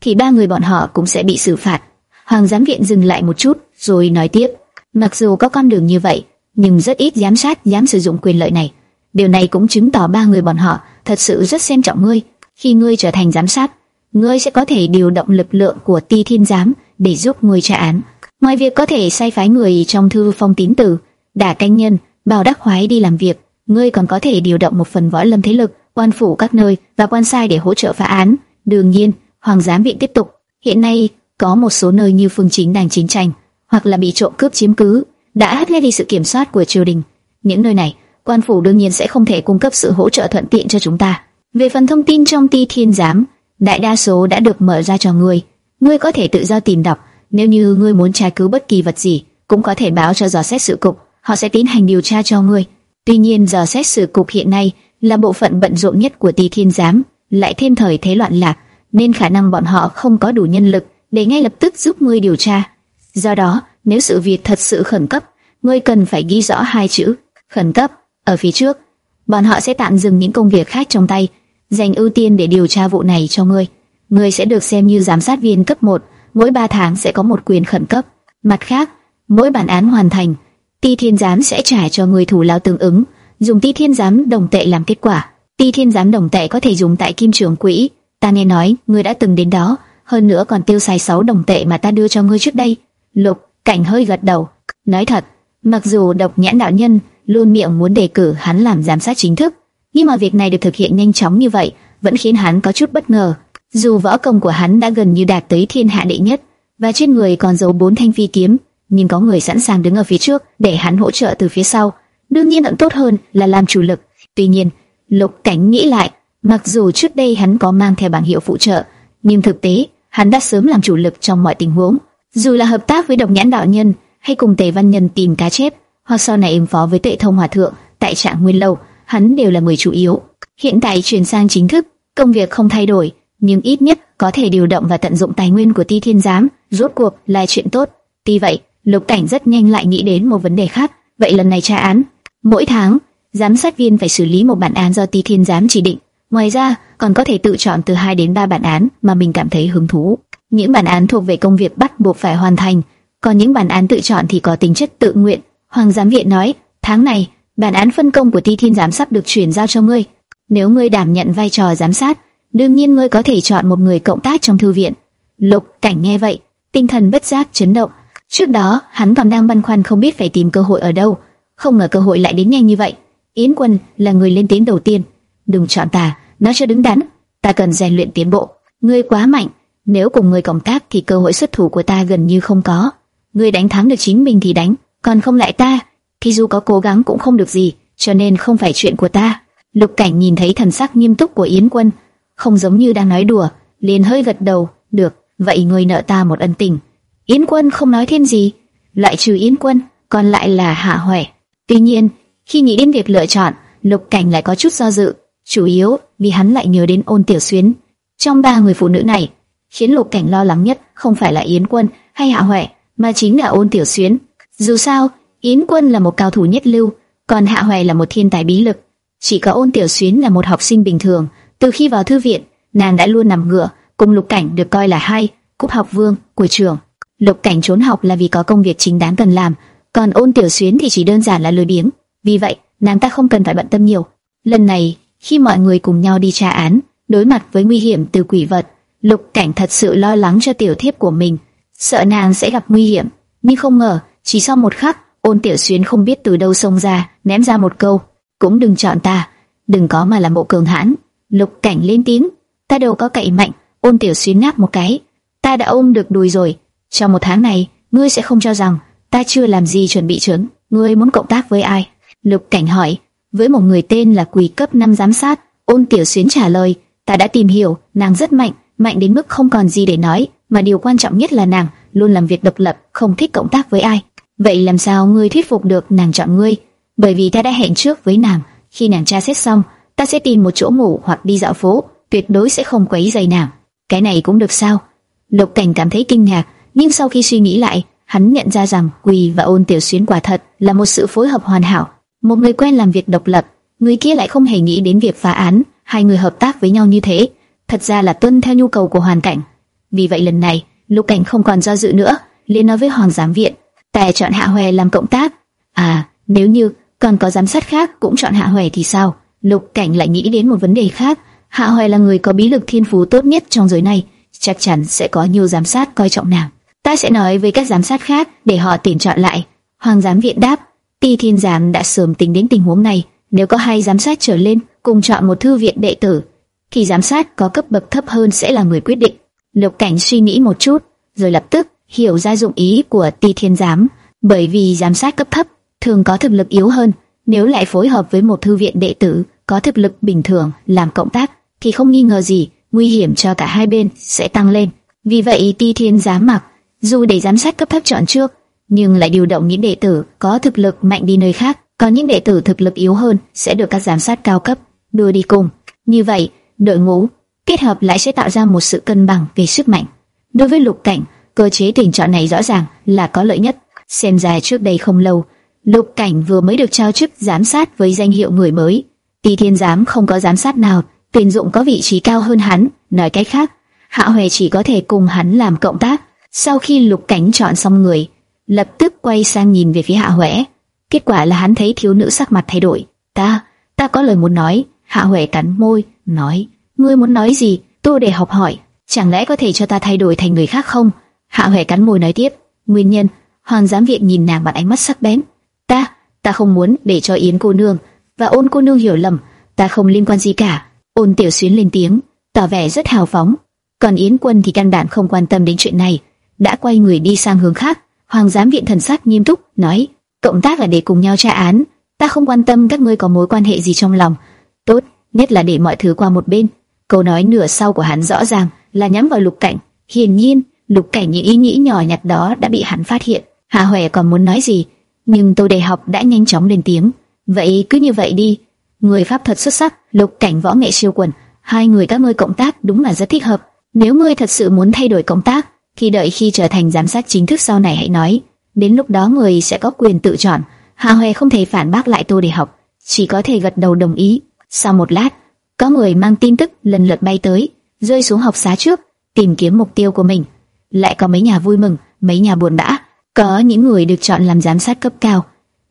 thì ba người bọn họ cũng sẽ bị xử phạt. Hoàng giám viện dừng lại một chút rồi nói tiếp, mặc dù có con đường như vậy, nhưng rất ít giám sát dám sử dụng quyền lợi này. Điều này cũng chứng tỏ ba người bọn họ thật sự rất xem trọng ngươi. Khi ngươi trở thành giám sát, ngươi sẽ có thể điều động lực lượng của Ti Thiên giám để giúp ngươi tra án. Ngoài việc có thể sai phái người trong thư phong tín tử, đả canh nhân, bảo đắc khoái đi làm việc, ngươi còn có thể điều động một phần võ lâm thế lực, quan phủ các nơi và quan sai để hỗ trợ phá án. Đương nhiên, hoàng giám viện tiếp tục. Hiện nay có một số nơi như phương chính đang chiến tranh hoặc là bị trộm cướp chiếm cứ, đã hết ngay đi sự kiểm soát của triều đình. Những nơi này, quan phủ đương nhiên sẽ không thể cung cấp sự hỗ trợ thuận tiện cho chúng ta. Về phần thông tin trong ti thiên giám, đại đa số đã được mở ra cho ngươi. Ngươi có thể tự do tìm đọc. Nếu như ngươi muốn tra cứu bất kỳ vật gì, cũng có thể báo cho dò xét sự cục họ sẽ tiến hành điều tra cho ngươi. Tuy nhiên giờ xét xử cục hiện nay là bộ phận bận rộn nhất của Tỳ Thiên giám, lại thêm thời thế loạn lạc, nên khả năng bọn họ không có đủ nhân lực để ngay lập tức giúp ngươi điều tra. Do đó, nếu sự việc thật sự khẩn cấp, ngươi cần phải ghi rõ hai chữ khẩn cấp ở phía trước. Bọn họ sẽ tạm dừng những công việc khác trong tay, dành ưu tiên để điều tra vụ này cho ngươi. Ngươi sẽ được xem như giám sát viên cấp 1, mỗi 3 tháng sẽ có một quyền khẩn cấp. Mặt khác, mỗi bản án hoàn thành Ti Thiên giám sẽ trả cho người thủ lao tương ứng, dùng Ti Thiên giám đồng tệ làm kết quả. Ti Thiên giám đồng tệ có thể dùng tại Kim Trường Quỹ, ta nghe nói ngươi đã từng đến đó, hơn nữa còn tiêu xài 6 đồng tệ mà ta đưa cho ngươi trước đây. Lục Cảnh hơi gật đầu, nói thật, mặc dù Độc Nhãn đạo nhân luôn miệng muốn đề cử hắn làm giám sát chính thức, nhưng mà việc này được thực hiện nhanh chóng như vậy vẫn khiến hắn có chút bất ngờ. Dù võ công của hắn đã gần như đạt tới thiên hạ đệ nhất, và trên người còn giấu bốn thanh phi kiếm, nhưng có người sẵn sàng đứng ở phía trước để hắn hỗ trợ từ phía sau. Đương nhiên vẫn tốt hơn là làm chủ lực. Tuy nhiên, Lục Cảnh nghĩ lại, mặc dù trước đây hắn có mang theo bảng hiệu phụ trợ, nhưng thực tế hắn đã sớm làm chủ lực trong mọi tình huống. Dù là hợp tác với Độc Nhãn đạo nhân hay cùng Tề Văn Nhân tìm cá chép, hoặc sau này ứng phó với Tệ Thông Hòa thượng tại trạng Nguyên lâu, hắn đều là người chủ yếu. Hiện tại chuyển sang chính thức, công việc không thay đổi, nhưng ít nhất có thể điều động và tận dụng tài nguyên của Ti Thiên Giám, rốt cuộc là chuyện tốt. Tuy vậy, Lục Cảnh rất nhanh lại nghĩ đến một vấn đề khác, vậy lần này tra án, mỗi tháng, giám sát viên phải xử lý một bản án do Ti Thiên giám chỉ định. Ngoài ra, còn có thể tự chọn từ 2 đến 3 bản án mà mình cảm thấy hứng thú. Những bản án thuộc về công việc bắt buộc phải hoàn thành, còn những bản án tự chọn thì có tính chất tự nguyện. Hoàng giám viện nói, tháng này, bản án phân công của Ti Thiên giám sắp được chuyển giao cho ngươi. Nếu ngươi đảm nhận vai trò giám sát, đương nhiên ngươi có thể chọn một người cộng tác trong thư viện. Lục Cảnh nghe vậy, tinh thần bất giác chấn động. Trước đó, hắn còn đang băn khoăn không biết phải tìm cơ hội ở đâu, không ngờ cơ hội lại đến nhanh như vậy. Yến Quân là người lên tiếng đầu tiên. Đừng chọn ta, nó chưa đứng đắn, ta cần rèn luyện tiến bộ. ngươi quá mạnh, nếu cùng ngươi cộng tác thì cơ hội xuất thủ của ta gần như không có. Ngươi đánh thắng được chính mình thì đánh, còn không lại ta, thì dù có cố gắng cũng không được gì, cho nên không phải chuyện của ta. Lục Cảnh nhìn thấy thần sắc nghiêm túc của Yến Quân, không giống như đang nói đùa, liền hơi gật đầu, "Được, vậy ngươi nợ ta một ân tình." Yến Quân không nói thêm gì, lại trừ Yến Quân, còn lại là Hạ Huệ. Tuy nhiên, khi nghĩ đến việc lựa chọn, Lục Cảnh lại có chút do dự, chủ yếu vì hắn lại nhớ đến Ôn Tiểu Xuyến. Trong ba người phụ nữ này, khiến Lục Cảnh lo lắng nhất không phải là Yến Quân hay Hạ Huệ, mà chính là Ôn Tiểu Xuyến. Dù sao, Yến Quân là một cao thủ nhất lưu, còn Hạ Huệ là một thiên tài bí lực. Chỉ có Ôn Tiểu Xuyến là một học sinh bình thường, từ khi vào thư viện, nàng đã luôn nằm ngựa, cùng Lục Cảnh được coi là hai cúp học vương của trường. Lục Cảnh trốn học là vì có công việc chính đáng cần làm, còn Ôn Tiểu Xuyến thì chỉ đơn giản là lười biếng. Vì vậy, nàng ta không cần phải bận tâm nhiều. Lần này, khi mọi người cùng nhau đi tra án, đối mặt với nguy hiểm từ quỷ vật, Lục Cảnh thật sự lo lắng cho tiểu thiếp của mình, sợ nàng sẽ gặp nguy hiểm. Nhưng không ngờ, chỉ sau một khắc, Ôn Tiểu Xuyến không biết từ đâu xông ra, ném ra một câu: "Cũng đừng chọn ta, đừng có mà làm bộ cường hãn." Lục Cảnh lên tiếng: "Ta đâu có cậy mạnh." Ôn Tiểu Xuyến ngáp một cái: "Ta đã ôm được đùi rồi, trong một tháng này, ngươi sẽ không cho rằng ta chưa làm gì chuẩn bị trứng. Ngươi muốn cộng tác với ai?" Lục Cảnh hỏi. Với một người tên là Quỷ cấp 5 giám sát, Ôn Tiểu Xuyến trả lời: "Ta đã tìm hiểu, nàng rất mạnh, mạnh đến mức không còn gì để nói, mà điều quan trọng nhất là nàng luôn làm việc độc lập, không thích cộng tác với ai. Vậy làm sao ngươi thuyết phục được nàng chọn ngươi? Bởi vì ta đã hẹn trước với nàng, khi nàng tra xét xong, ta sẽ tìm một chỗ ngủ hoặc đi dạo phố, tuyệt đối sẽ không quấy rầy nàng. Cái này cũng được sao?" Lục Cảnh cảm thấy kinh ngạc, nhưng sau khi suy nghĩ lại, hắn nhận ra rằng Quỳ và Ôn Tiểu Xuyên quả thật là một sự phối hợp hoàn hảo. Một người quen làm việc độc lập, người kia lại không hề nghĩ đến việc phá án, hai người hợp tác với nhau như thế, thật ra là tuân theo nhu cầu của hoàn cảnh. Vì vậy lần này, Lục Cảnh không còn do dự nữa, liền nói với Hoàng giám viện, "Ta chọn Hạ Hoè làm cộng tác." À, nếu như còn có giám sát khác cũng chọn Hạ Hoè thì sao? Lục Cảnh lại nghĩ đến một vấn đề khác, Hạ Hoè là người có bí lực thiên phú tốt nhất trong giới này, chắc chắn sẽ có nhiều giám sát coi trọng nàng. Ta sẽ nói với các giám sát khác để họ tuyển chọn lại. Hoàng giám viện đáp, Ti Thiên Giám đã sớm tính đến tình huống này, nếu có hai giám sát trở lên cùng chọn một thư viện đệ tử, thì giám sát có cấp bậc thấp hơn sẽ là người quyết định. Lục Cảnh suy nghĩ một chút, rồi lập tức hiểu ra dụng ý của Ti Thiên Giám, bởi vì giám sát cấp thấp thường có thực lực yếu hơn, nếu lại phối hợp với một thư viện đệ tử có thực lực bình thường làm cộng tác, thì không nghi ngờ gì nguy hiểm cho cả hai bên sẽ tăng lên. Vì vậy Ti Thiên Giám mặc dù để giám sát cấp thấp chọn trước, nhưng lại điều động những đệ tử có thực lực mạnh đi nơi khác, còn những đệ tử thực lực yếu hơn sẽ được các giám sát cao cấp đưa đi cùng. Như vậy, đội ngũ kết hợp lại sẽ tạo ra một sự cân bằng về sức mạnh. Đối với Lục Cảnh, cơ chế tuyển chọn này rõ ràng là có lợi nhất. Xem ra trước đây không lâu, Lục Cảnh vừa mới được trao chức giám sát với danh hiệu người mới. Tỳ Thiên giám không có giám sát nào tuyển dụng có vị trí cao hơn hắn, nói cách khác, Hạ Hoè chỉ có thể cùng hắn làm cộng tác. Sau khi Lục Cảnh chọn xong người, lập tức quay sang nhìn về phía Hạ Huệ. Kết quả là hắn thấy thiếu nữ sắc mặt thay đổi. Ta, ta có lời muốn nói. Hạ Huệ cắn môi, nói, ngươi muốn nói gì? Tôi để học hỏi, chẳng lẽ có thể cho ta thay đổi thành người khác không? Hạ Huệ cắn môi nói tiếp, nguyên nhân. Hoàng giám viện nhìn nàng bằng ánh mắt sắc bén. Ta, ta không muốn để cho Yến cô nương và Ôn cô nương hiểu lầm, ta không liên quan gì cả. Ôn Tiểu Xuyến lên tiếng, tỏ vẻ rất hào phóng. Còn Yến Quân thì căn bản không quan tâm đến chuyện này, đã quay người đi sang hướng khác. Hoàng giám viện thần sắc nghiêm túc nói: cộng tác là để cùng nhau tra án, ta không quan tâm các ngươi có mối quan hệ gì trong lòng, tốt nhất là để mọi thứ qua một bên. Câu nói nửa sau của hắn rõ ràng là nhắm vào Lục Cảnh. Hiển nhiên, Lục Cảnh những ý nghĩ nhỏ nhặt đó đã bị hắn phát hiện. Hà Huệ còn muốn nói gì, nhưng Tô Đề Học đã nhanh chóng lên tiếng. Vậy cứ như vậy đi, người pháp thuật xuất sắc, Lục Cảnh võ nghệ siêu quần, hai người các ngươi cộng tác đúng là rất thích hợp. Nếu ngươi thật sự muốn thay đổi công tác, khi đợi khi trở thành giám sát chính thức sau này hãy nói. Đến lúc đó người sẽ có quyền tự chọn. Hà Huệ không thể phản bác lại Tô để Học, chỉ có thể gật đầu đồng ý. Sau một lát, có người mang tin tức lần lượt bay tới, rơi xuống học xá trước, tìm kiếm mục tiêu của mình. Lại có mấy nhà vui mừng, mấy nhà buồn bã. Có những người được chọn làm giám sát cấp cao,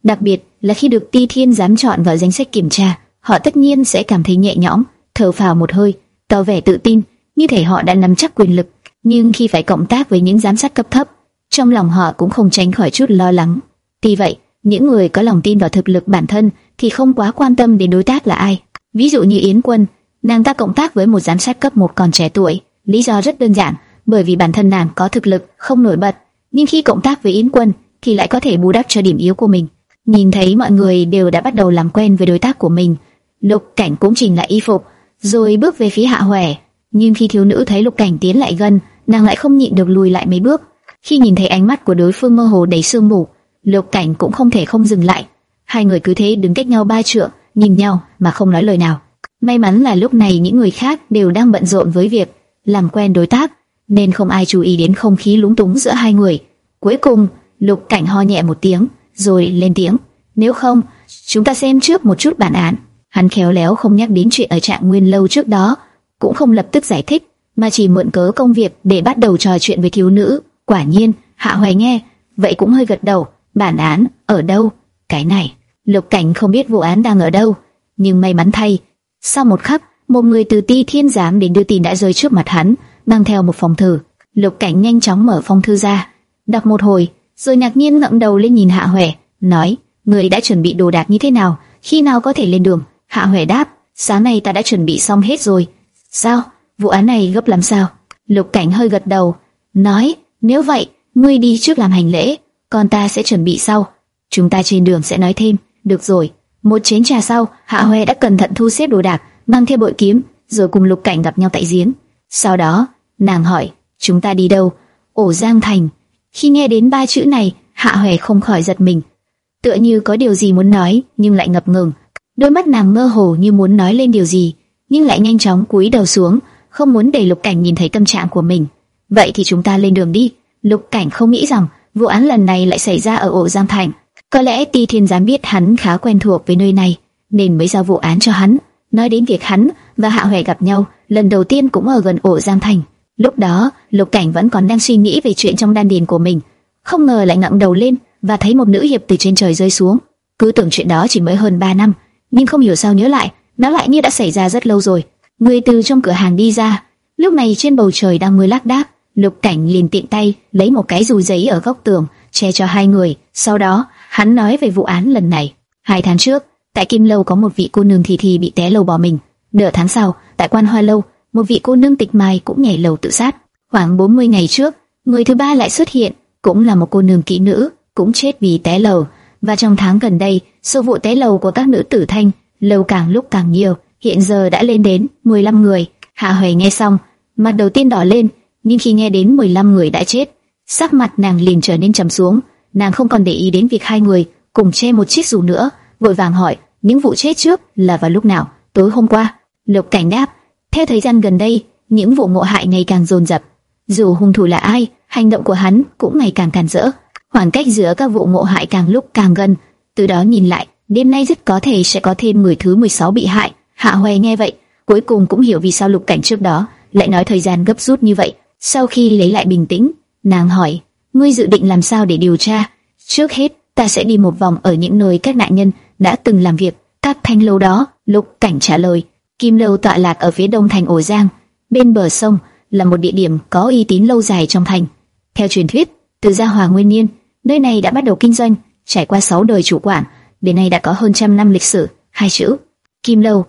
đặc biệt là khi được Ti Thiên giám chọn vào danh sách kiểm tra, họ tất nhiên sẽ cảm thấy nhẹ nhõm, thở phào một hơi, tỏ vẻ tự tin, như thể họ đã nắm chắc quyền lực nhưng khi phải cộng tác với những giám sát cấp thấp, trong lòng họ cũng không tránh khỏi chút lo lắng. vì vậy, những người có lòng tin vào thực lực bản thân thì không quá quan tâm đến đối tác là ai. Ví dụ như Yến Quân, nàng ta cộng tác với một giám sát cấp một còn trẻ tuổi, Lý do rất đơn giản, bởi vì bản thân nàng có thực lực không nổi bật, nhưng khi cộng tác với Yến Quân thì lại có thể bù đắp cho điểm yếu của mình. Nhìn thấy mọi người đều đã bắt đầu làm quen với đối tác của mình, Lục Cảnh cũng chỉnh lại y phục, rồi bước về phía Hạ Hoè. Nhưng khi thiếu nữ thấy Lục Cảnh tiến lại gần, nàng lại không nhịn được lùi lại mấy bước. Khi nhìn thấy ánh mắt của đối phương mơ hồ đầy sương mù, Lục Cảnh cũng không thể không dừng lại. Hai người cứ thế đứng cách nhau ba trượng, nhìn nhau mà không nói lời nào. May mắn là lúc này những người khác đều đang bận rộn với việc làm quen đối tác, nên không ai chú ý đến không khí lúng túng giữa hai người. Cuối cùng, Lục Cảnh ho nhẹ một tiếng, rồi lên tiếng: "Nếu không, chúng ta xem trước một chút bản án." Hắn khéo léo không nhắc đến chuyện ở trạng nguyên lâu trước đó, cũng không lập tức giải thích, mà chỉ mượn cớ công việc để bắt đầu trò chuyện với thiếu nữ. Quả nhiên, Hạ Hoài nghe, vậy cũng hơi gật đầu. Bản án ở đâu? Cái này, Lục Cảnh không biết vụ án đang ở đâu, nhưng may mắn thay, sau một khắc, một người từ Ti Thiên giám đến đưa tin đã rơi trước mặt hắn, mang theo một phong thư. Lục Cảnh nhanh chóng mở phong thư ra, đọc một hồi, rồi ngạc nhiên ngẩng đầu lên nhìn Hạ Hoè, nói: "Người đã chuẩn bị đồ đạc như thế nào? Khi nào có thể lên đường?" Hạ Hoè đáp: "Sáng nay ta đã chuẩn bị xong hết rồi." "Sao? Vụ án này gấp làm sao?" Lục Cảnh hơi gật đầu, nói: "Nếu vậy, ngươi đi trước làm hành lễ, còn ta sẽ chuẩn bị sau. Chúng ta trên đường sẽ nói thêm." "Được rồi." Một chén trà sau, Hạ Hoè đã cẩn thận thu xếp đồ đạc, mang theo bội kiếm, rồi cùng Lục Cảnh gặp nhau tại giếng. Sau đó, nàng hỏi: "Chúng ta đi đâu?" "Ổ Giang Thành." Khi nghe đến ba chữ này, Hạ Hoè không khỏi giật mình, tựa như có điều gì muốn nói nhưng lại ngập ngừng. Đôi mắt nàng mơ hồ như muốn nói lên điều gì, nhưng lại nhanh chóng cúi đầu xuống, không muốn để Lục Cảnh nhìn thấy tâm trạng của mình. Vậy thì chúng ta lên đường đi. Lục Cảnh không nghĩ rằng vụ án lần này lại xảy ra ở ổ Giang Thành. Có lẽ Ti Thiên giám biết hắn khá quen thuộc với nơi này, nên mới giao vụ án cho hắn. Nói đến việc hắn và Hạ Hoè gặp nhau, lần đầu tiên cũng ở gần ổ Giang Thành. Lúc đó, Lục Cảnh vẫn còn đang suy nghĩ về chuyện trong đan điền của mình, không ngờ lại ngẩng đầu lên và thấy một nữ hiệp từ trên trời rơi xuống. Cứ tưởng chuyện đó chỉ mới hơn 3 năm, nhưng không hiểu sao nhớ lại, nó lại như đã xảy ra rất lâu rồi. Người từ trong cửa hàng đi ra, lúc này trên bầu trời đang mưa lác đác, Lục Cảnh liền tiện tay lấy một cái dù giấy ở góc tường che cho hai người. Sau đó, hắn nói về vụ án lần này. Hai tháng trước, tại Kim Lâu có một vị cô nương thì thì bị té lầu bỏ mình. Nửa tháng sau, tại Quan Hoa Lâu, một vị cô nương tịch mai cũng nhảy lầu tự sát. Khoảng 40 ngày trước, người thứ ba lại xuất hiện, cũng là một cô nương kỹ nữ, cũng chết vì té lầu. Và trong tháng gần đây, số vụ té lầu của các nữ tử thanh lâu càng lúc càng nhiều, hiện giờ đã lên đến 15 người. Hạ Huệ nghe xong, mặt đầu tiên đỏ lên, nhưng khi nghe đến 15 người đã chết, sắc mặt nàng liền trở nên trầm xuống. Nàng không còn để ý đến việc hai người cùng che một chiếc dù nữa, vội vàng hỏi những vụ chết trước là vào lúc nào? Tối hôm qua. Lục Cảnh đáp, theo thời gian gần đây, những vụ ngộ hại ngày càng dồn dập. Dù hung thủ là ai, hành động của hắn cũng ngày càng càn rỡ. Khoảng cách giữa các vụ ngộ hại càng lúc càng gần. Từ đó nhìn lại, đêm nay rất có thể sẽ có thêm người thứ 16 bị hại. Hạ Hoè nghe vậy, cuối cùng cũng hiểu vì sao Lục Cảnh trước đó lại nói thời gian gấp rút như vậy. Sau khi lấy lại bình tĩnh, nàng hỏi: "Ngươi dự định làm sao để điều tra?" "Trước hết, ta sẽ đi một vòng ở những nơi các nạn nhân đã từng làm việc, các thanh lâu đó." Lục Cảnh trả lời. Kim Lâu tọa lạc ở phía đông thành Ổ Giang, bên bờ sông, là một địa điểm có uy tín lâu dài trong thành. Theo truyền thuyết, từ gia Hòa Nguyên Niên, nơi này đã bắt đầu kinh doanh, trải qua 6 đời chủ quản, đến nay đã có hơn trăm năm lịch sử. Hai chữ Kim Lâu,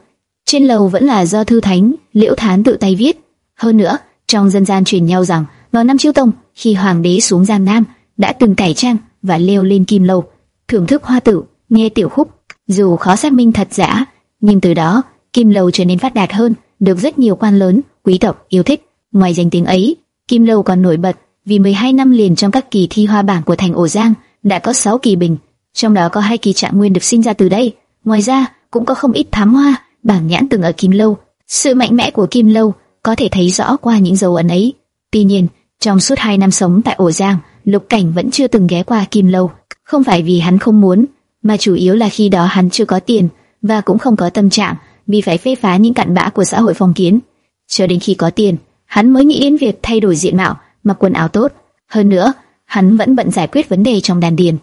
trên lầu vẫn là do thư thánh Liễu Thán tự tay viết. Hơn nữa, trong dân gian truyền nhau rằng vào năm Chiêu Tông, khi hoàng đế xuống Giang Nam, đã từng cải trang và leo lên Kim Lâu, thưởng thức hoa tử, nghe tiểu khúc. Dù khó xác minh thật giả, nhưng từ đó Kim Lâu trở nên phát đạt hơn, được rất nhiều quan lớn, quý tộc yêu thích. Ngoài danh tiếng ấy, Kim Lâu còn nổi bật vì 12 năm liền trong các kỳ thi hoa bảng của thành Ổ Giang đã có 6 kỳ bình, trong đó có hai kỳ trạng nguyên được sinh ra từ đây. Ngoài ra, cũng có không ít thám hoa, bảng nhãn từng ở Kim Lâu. Sự mạnh mẽ của Kim Lâu có thể thấy rõ qua những dấu ấn ấy. Tuy nhiên, trong suốt 2 năm sống tại Ổ Giang, Lục Cảnh vẫn chưa từng ghé qua Kim Lâu. Không phải vì hắn không muốn, mà chủ yếu là khi đó hắn chưa có tiền và cũng không có tâm trạng vì phải phê phá những cặn bã của xã hội phong kiến. Cho đến khi có tiền, hắn mới nghĩ đến việc thay đổi diện mạo, mặc quần áo tốt. Hơn nữa, hắn vẫn bận giải quyết vấn đề trong đàn điền,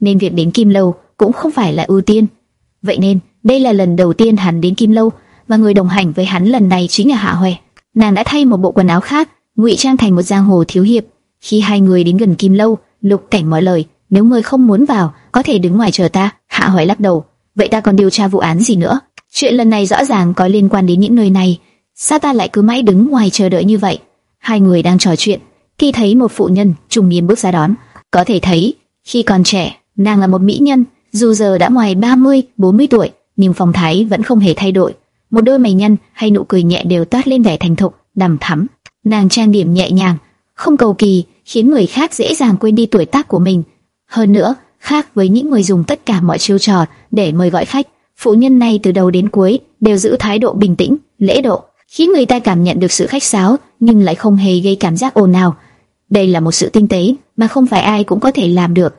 nên việc đến Kim Lâu cũng không phải là ưu tiên. Vậy nên, đây là lần đầu tiên hắn đến Kim Lâu, và người đồng hành với hắn lần này chính là Hạ Hoè. Nàng đã thay một bộ quần áo khác, ngụy trang thành một giang hồ thiếu hiệp. Khi hai người đến gần Kim Lâu, Lục Cảnh mọi lời, nếu ngươi không muốn vào, có thể đứng ngoài chờ ta. Hạ Hoè lắc đầu, vậy ta còn điều tra vụ án gì nữa? Chuyện lần này rõ ràng có liên quan đến những nơi này, sao ta lại cứ mãi đứng ngoài chờ đợi như vậy? hai người đang trò chuyện, khi thấy một phụ nhân trùng niên bước ra đón. Có thể thấy, khi còn trẻ, nàng là một mỹ nhân, dù giờ đã ngoài 30, 40 tuổi, nhưng phong thái vẫn không hề thay đổi. Một đôi mày nhăn hay nụ cười nhẹ đều toát lên vẻ thành thục, đằm thắm. Nàng trang điểm nhẹ nhàng, không cầu kỳ, khiến người khác dễ dàng quên đi tuổi tác của mình. Hơn nữa, khác với những người dùng tất cả mọi chiêu trò để mời gọi khách, phụ nhân này từ đầu đến cuối đều giữ thái độ bình tĩnh, lễ độ, khiến người ta cảm nhận được sự khách sáo nhưng lại không hề gây cảm giác ồn ào. Đây là một sự tinh tế mà không phải ai cũng có thể làm được.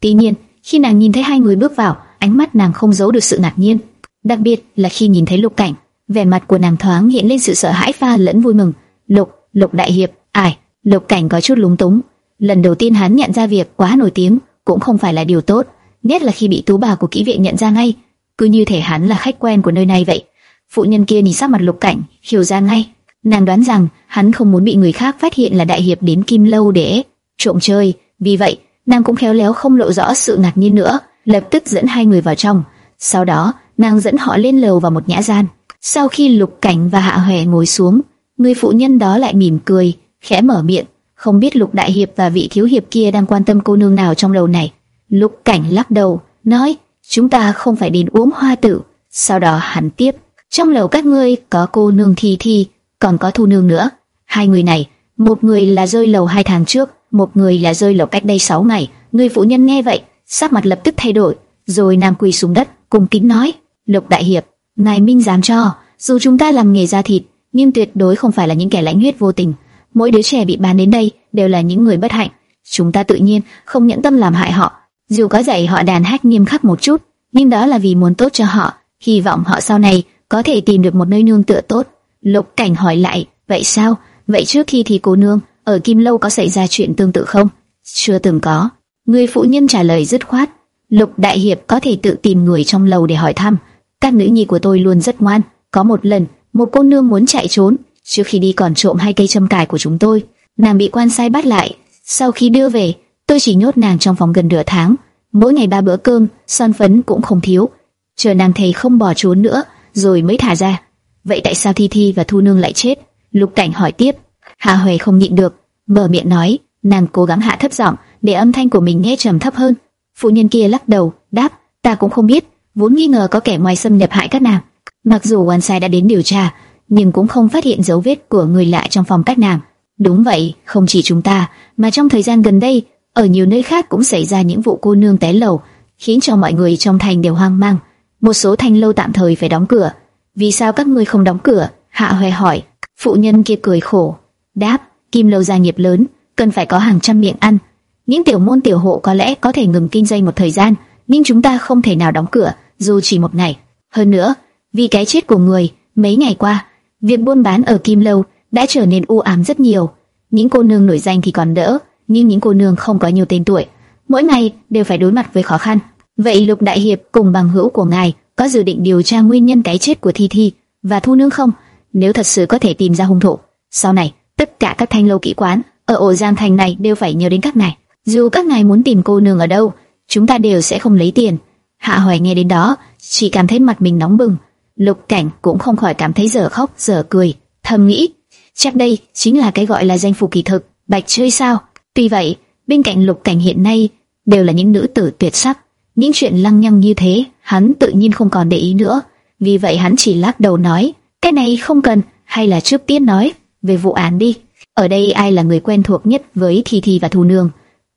Tuy nhiên, khi nàng nhìn thấy hai người bước vào, ánh mắt nàng không giấu được sự ngạc nhiên, đặc biệt là khi nhìn thấy Lục Cảnh, vẻ mặt của nàng thoáng hiện lên sự sợ hãi pha lẫn vui mừng. Lục, Lục đại hiệp, ai? Lục Cảnh có chút lúng túng. Lần đầu tiên hắn nhận ra việc quá nổi tiếng cũng không phải là điều tốt, nhất là khi bị tú bà của kỹ viện nhận ra ngay, cứ như thể hắn là khách quen của nơi này vậy. Phụ nhân kia nhìn sắc mặt Lục Cảnh, hiểu ra ngay, nàng đoán rằng hắn không muốn bị người khác phát hiện là đại hiệp đến Kim lâu để trộm chơi, vì vậy nàng cũng khéo léo không lộ rõ sự ngạc nhiên nữa, lập tức dẫn hai người vào trong. Sau đó, nàng dẫn họ lên lầu vào một nhã gian. Sau khi Lục Cảnh và Hạ Hoè ngồi xuống, người phụ nhân đó lại mỉm cười, khẽ mở miệng, không biết Lục đại hiệp và vị thiếu hiệp kia đang quan tâm cô nương nào trong lầu này. Lục Cảnh lắc đầu, nói: "Chúng ta không phải đến uống hoa tử." Sau đó hắn tiếp: "Trong lầu các ngươi có cô nương Thi Thi, còn có Thu nương nữa. Hai người này, một người là rơi lầu hai tháng trước, một người là rơi lầu cách đây sáu ngày." Người phụ nhân nghe vậy, sắc mặt lập tức thay đổi, rồi nam quỳ xuống đất, cùng kính nói: "Lục đại hiệp, ngài minh giám cho, dù chúng ta làm nghề da thịt, nhưng tuyệt đối không phải là những kẻ lãnh huyết vô tình." mỗi đứa trẻ bị bán đến đây đều là những người bất hạnh. Chúng ta tự nhiên không nhẫn tâm làm hại họ, dù có dạy họ đàn hát nghiêm khắc một chút, nhưng đó là vì muốn tốt cho họ, hy vọng họ sau này có thể tìm được một nơi nương tựa tốt. Lục Cảnh hỏi lại, vậy sao? Vậy trước khi thì cô nương ở Kim Lâu có xảy ra chuyện tương tự không? Chưa từng có. Người phụ nhân trả lời dứt khoát. Lục Đại Hiệp có thể tự tìm người trong lầu để hỏi thăm. Các nữ nhi của tôi luôn rất ngoan. Có một lần, một cô nương muốn chạy trốn, Trước khi đi còn trộm hai cây châm cài của chúng tôi, nàng bị quan sai bắt lại. Sau khi đưa về, tôi chỉ nhốt nàng trong phòng gần nửa tháng, mỗi ngày ba bữa cơm, son phấn cũng không thiếu. Chờ nàng thầy không bỏ trốn nữa, rồi mới thả ra. Vậy tại sao Thi Thi và Thu Nương lại chết? Lục Cảnh hỏi tiếp. Hà Huệ không nhịn được, mở miệng nói, nàng cố gắng hạ thấp giọng để âm thanh của mình nghe trầm thấp hơn. Phụ nhân kia lắc đầu, đáp, ta cũng không biết, vốn nghi ngờ có kẻ ngoài xâm nhập hại các nàng. Mặc dù quan sai đã đến điều tra, nhưng cũng không phát hiện dấu vết của người lạ trong phòng các nàng. Đúng vậy, không chỉ chúng ta, mà trong thời gian gần đây, ở nhiều nơi khác cũng xảy ra những vụ cô nương té lầu, khiến cho mọi người trong thành đều hoang mang. Một số thanh lâu tạm thời phải đóng cửa. Vì sao các ngươi không đóng cửa? Hạ Hoè hỏi. Phụ nhân kia cười khổ, đáp: Kim lâu gia nghiệp lớn, cần phải có hàng trăm miệng ăn. Những tiểu môn tiểu hộ có lẽ có thể ngừng kinh doanh một thời gian, nhưng chúng ta không thể nào đóng cửa, dù chỉ một ngày. Hơn nữa, vì cái chết của người, mấy ngày qua Việc buôn bán ở Kim Lâu đã trở nên u ám rất nhiều. Những cô nương nổi danh thì còn đỡ, nhưng những cô nương không có nhiều tên tuổi, mỗi ngày đều phải đối mặt với khó khăn. Vậy Lục Đại Hiệp cùng bằng hữu của ngài có dự định điều tra nguyên nhân cái chết của Thi Thi và Thu Nương không? Nếu thật sự có thể tìm ra hung thủ, sau này tất cả các thanh lâu kỹ quán ở ổ Giang Thành này đều phải nhớ đến các ngài. Dù các ngài muốn tìm cô nương ở đâu, chúng ta đều sẽ không lấy tiền. Hạ Hoài nghe đến đó, chỉ cảm thấy mặt mình nóng bừng. Lục Cảnh cũng không khỏi cảm thấy dở khóc dở cười, thầm nghĩ, chắc đây chính là cái gọi là danh phủ kỳ thực, bạch chơi sao? Tuy vậy, bên cạnh Lục Cảnh hiện nay đều là những nữ tử tuyệt sắc, những chuyện lăng nhăng như thế, hắn tự nhiên không còn để ý nữa, vì vậy hắn chỉ lắc đầu nói, cái này không cần, hay là trước tiên nói về vụ án đi. Ở đây ai là người quen thuộc nhất với Thi Thi và Thu Nương?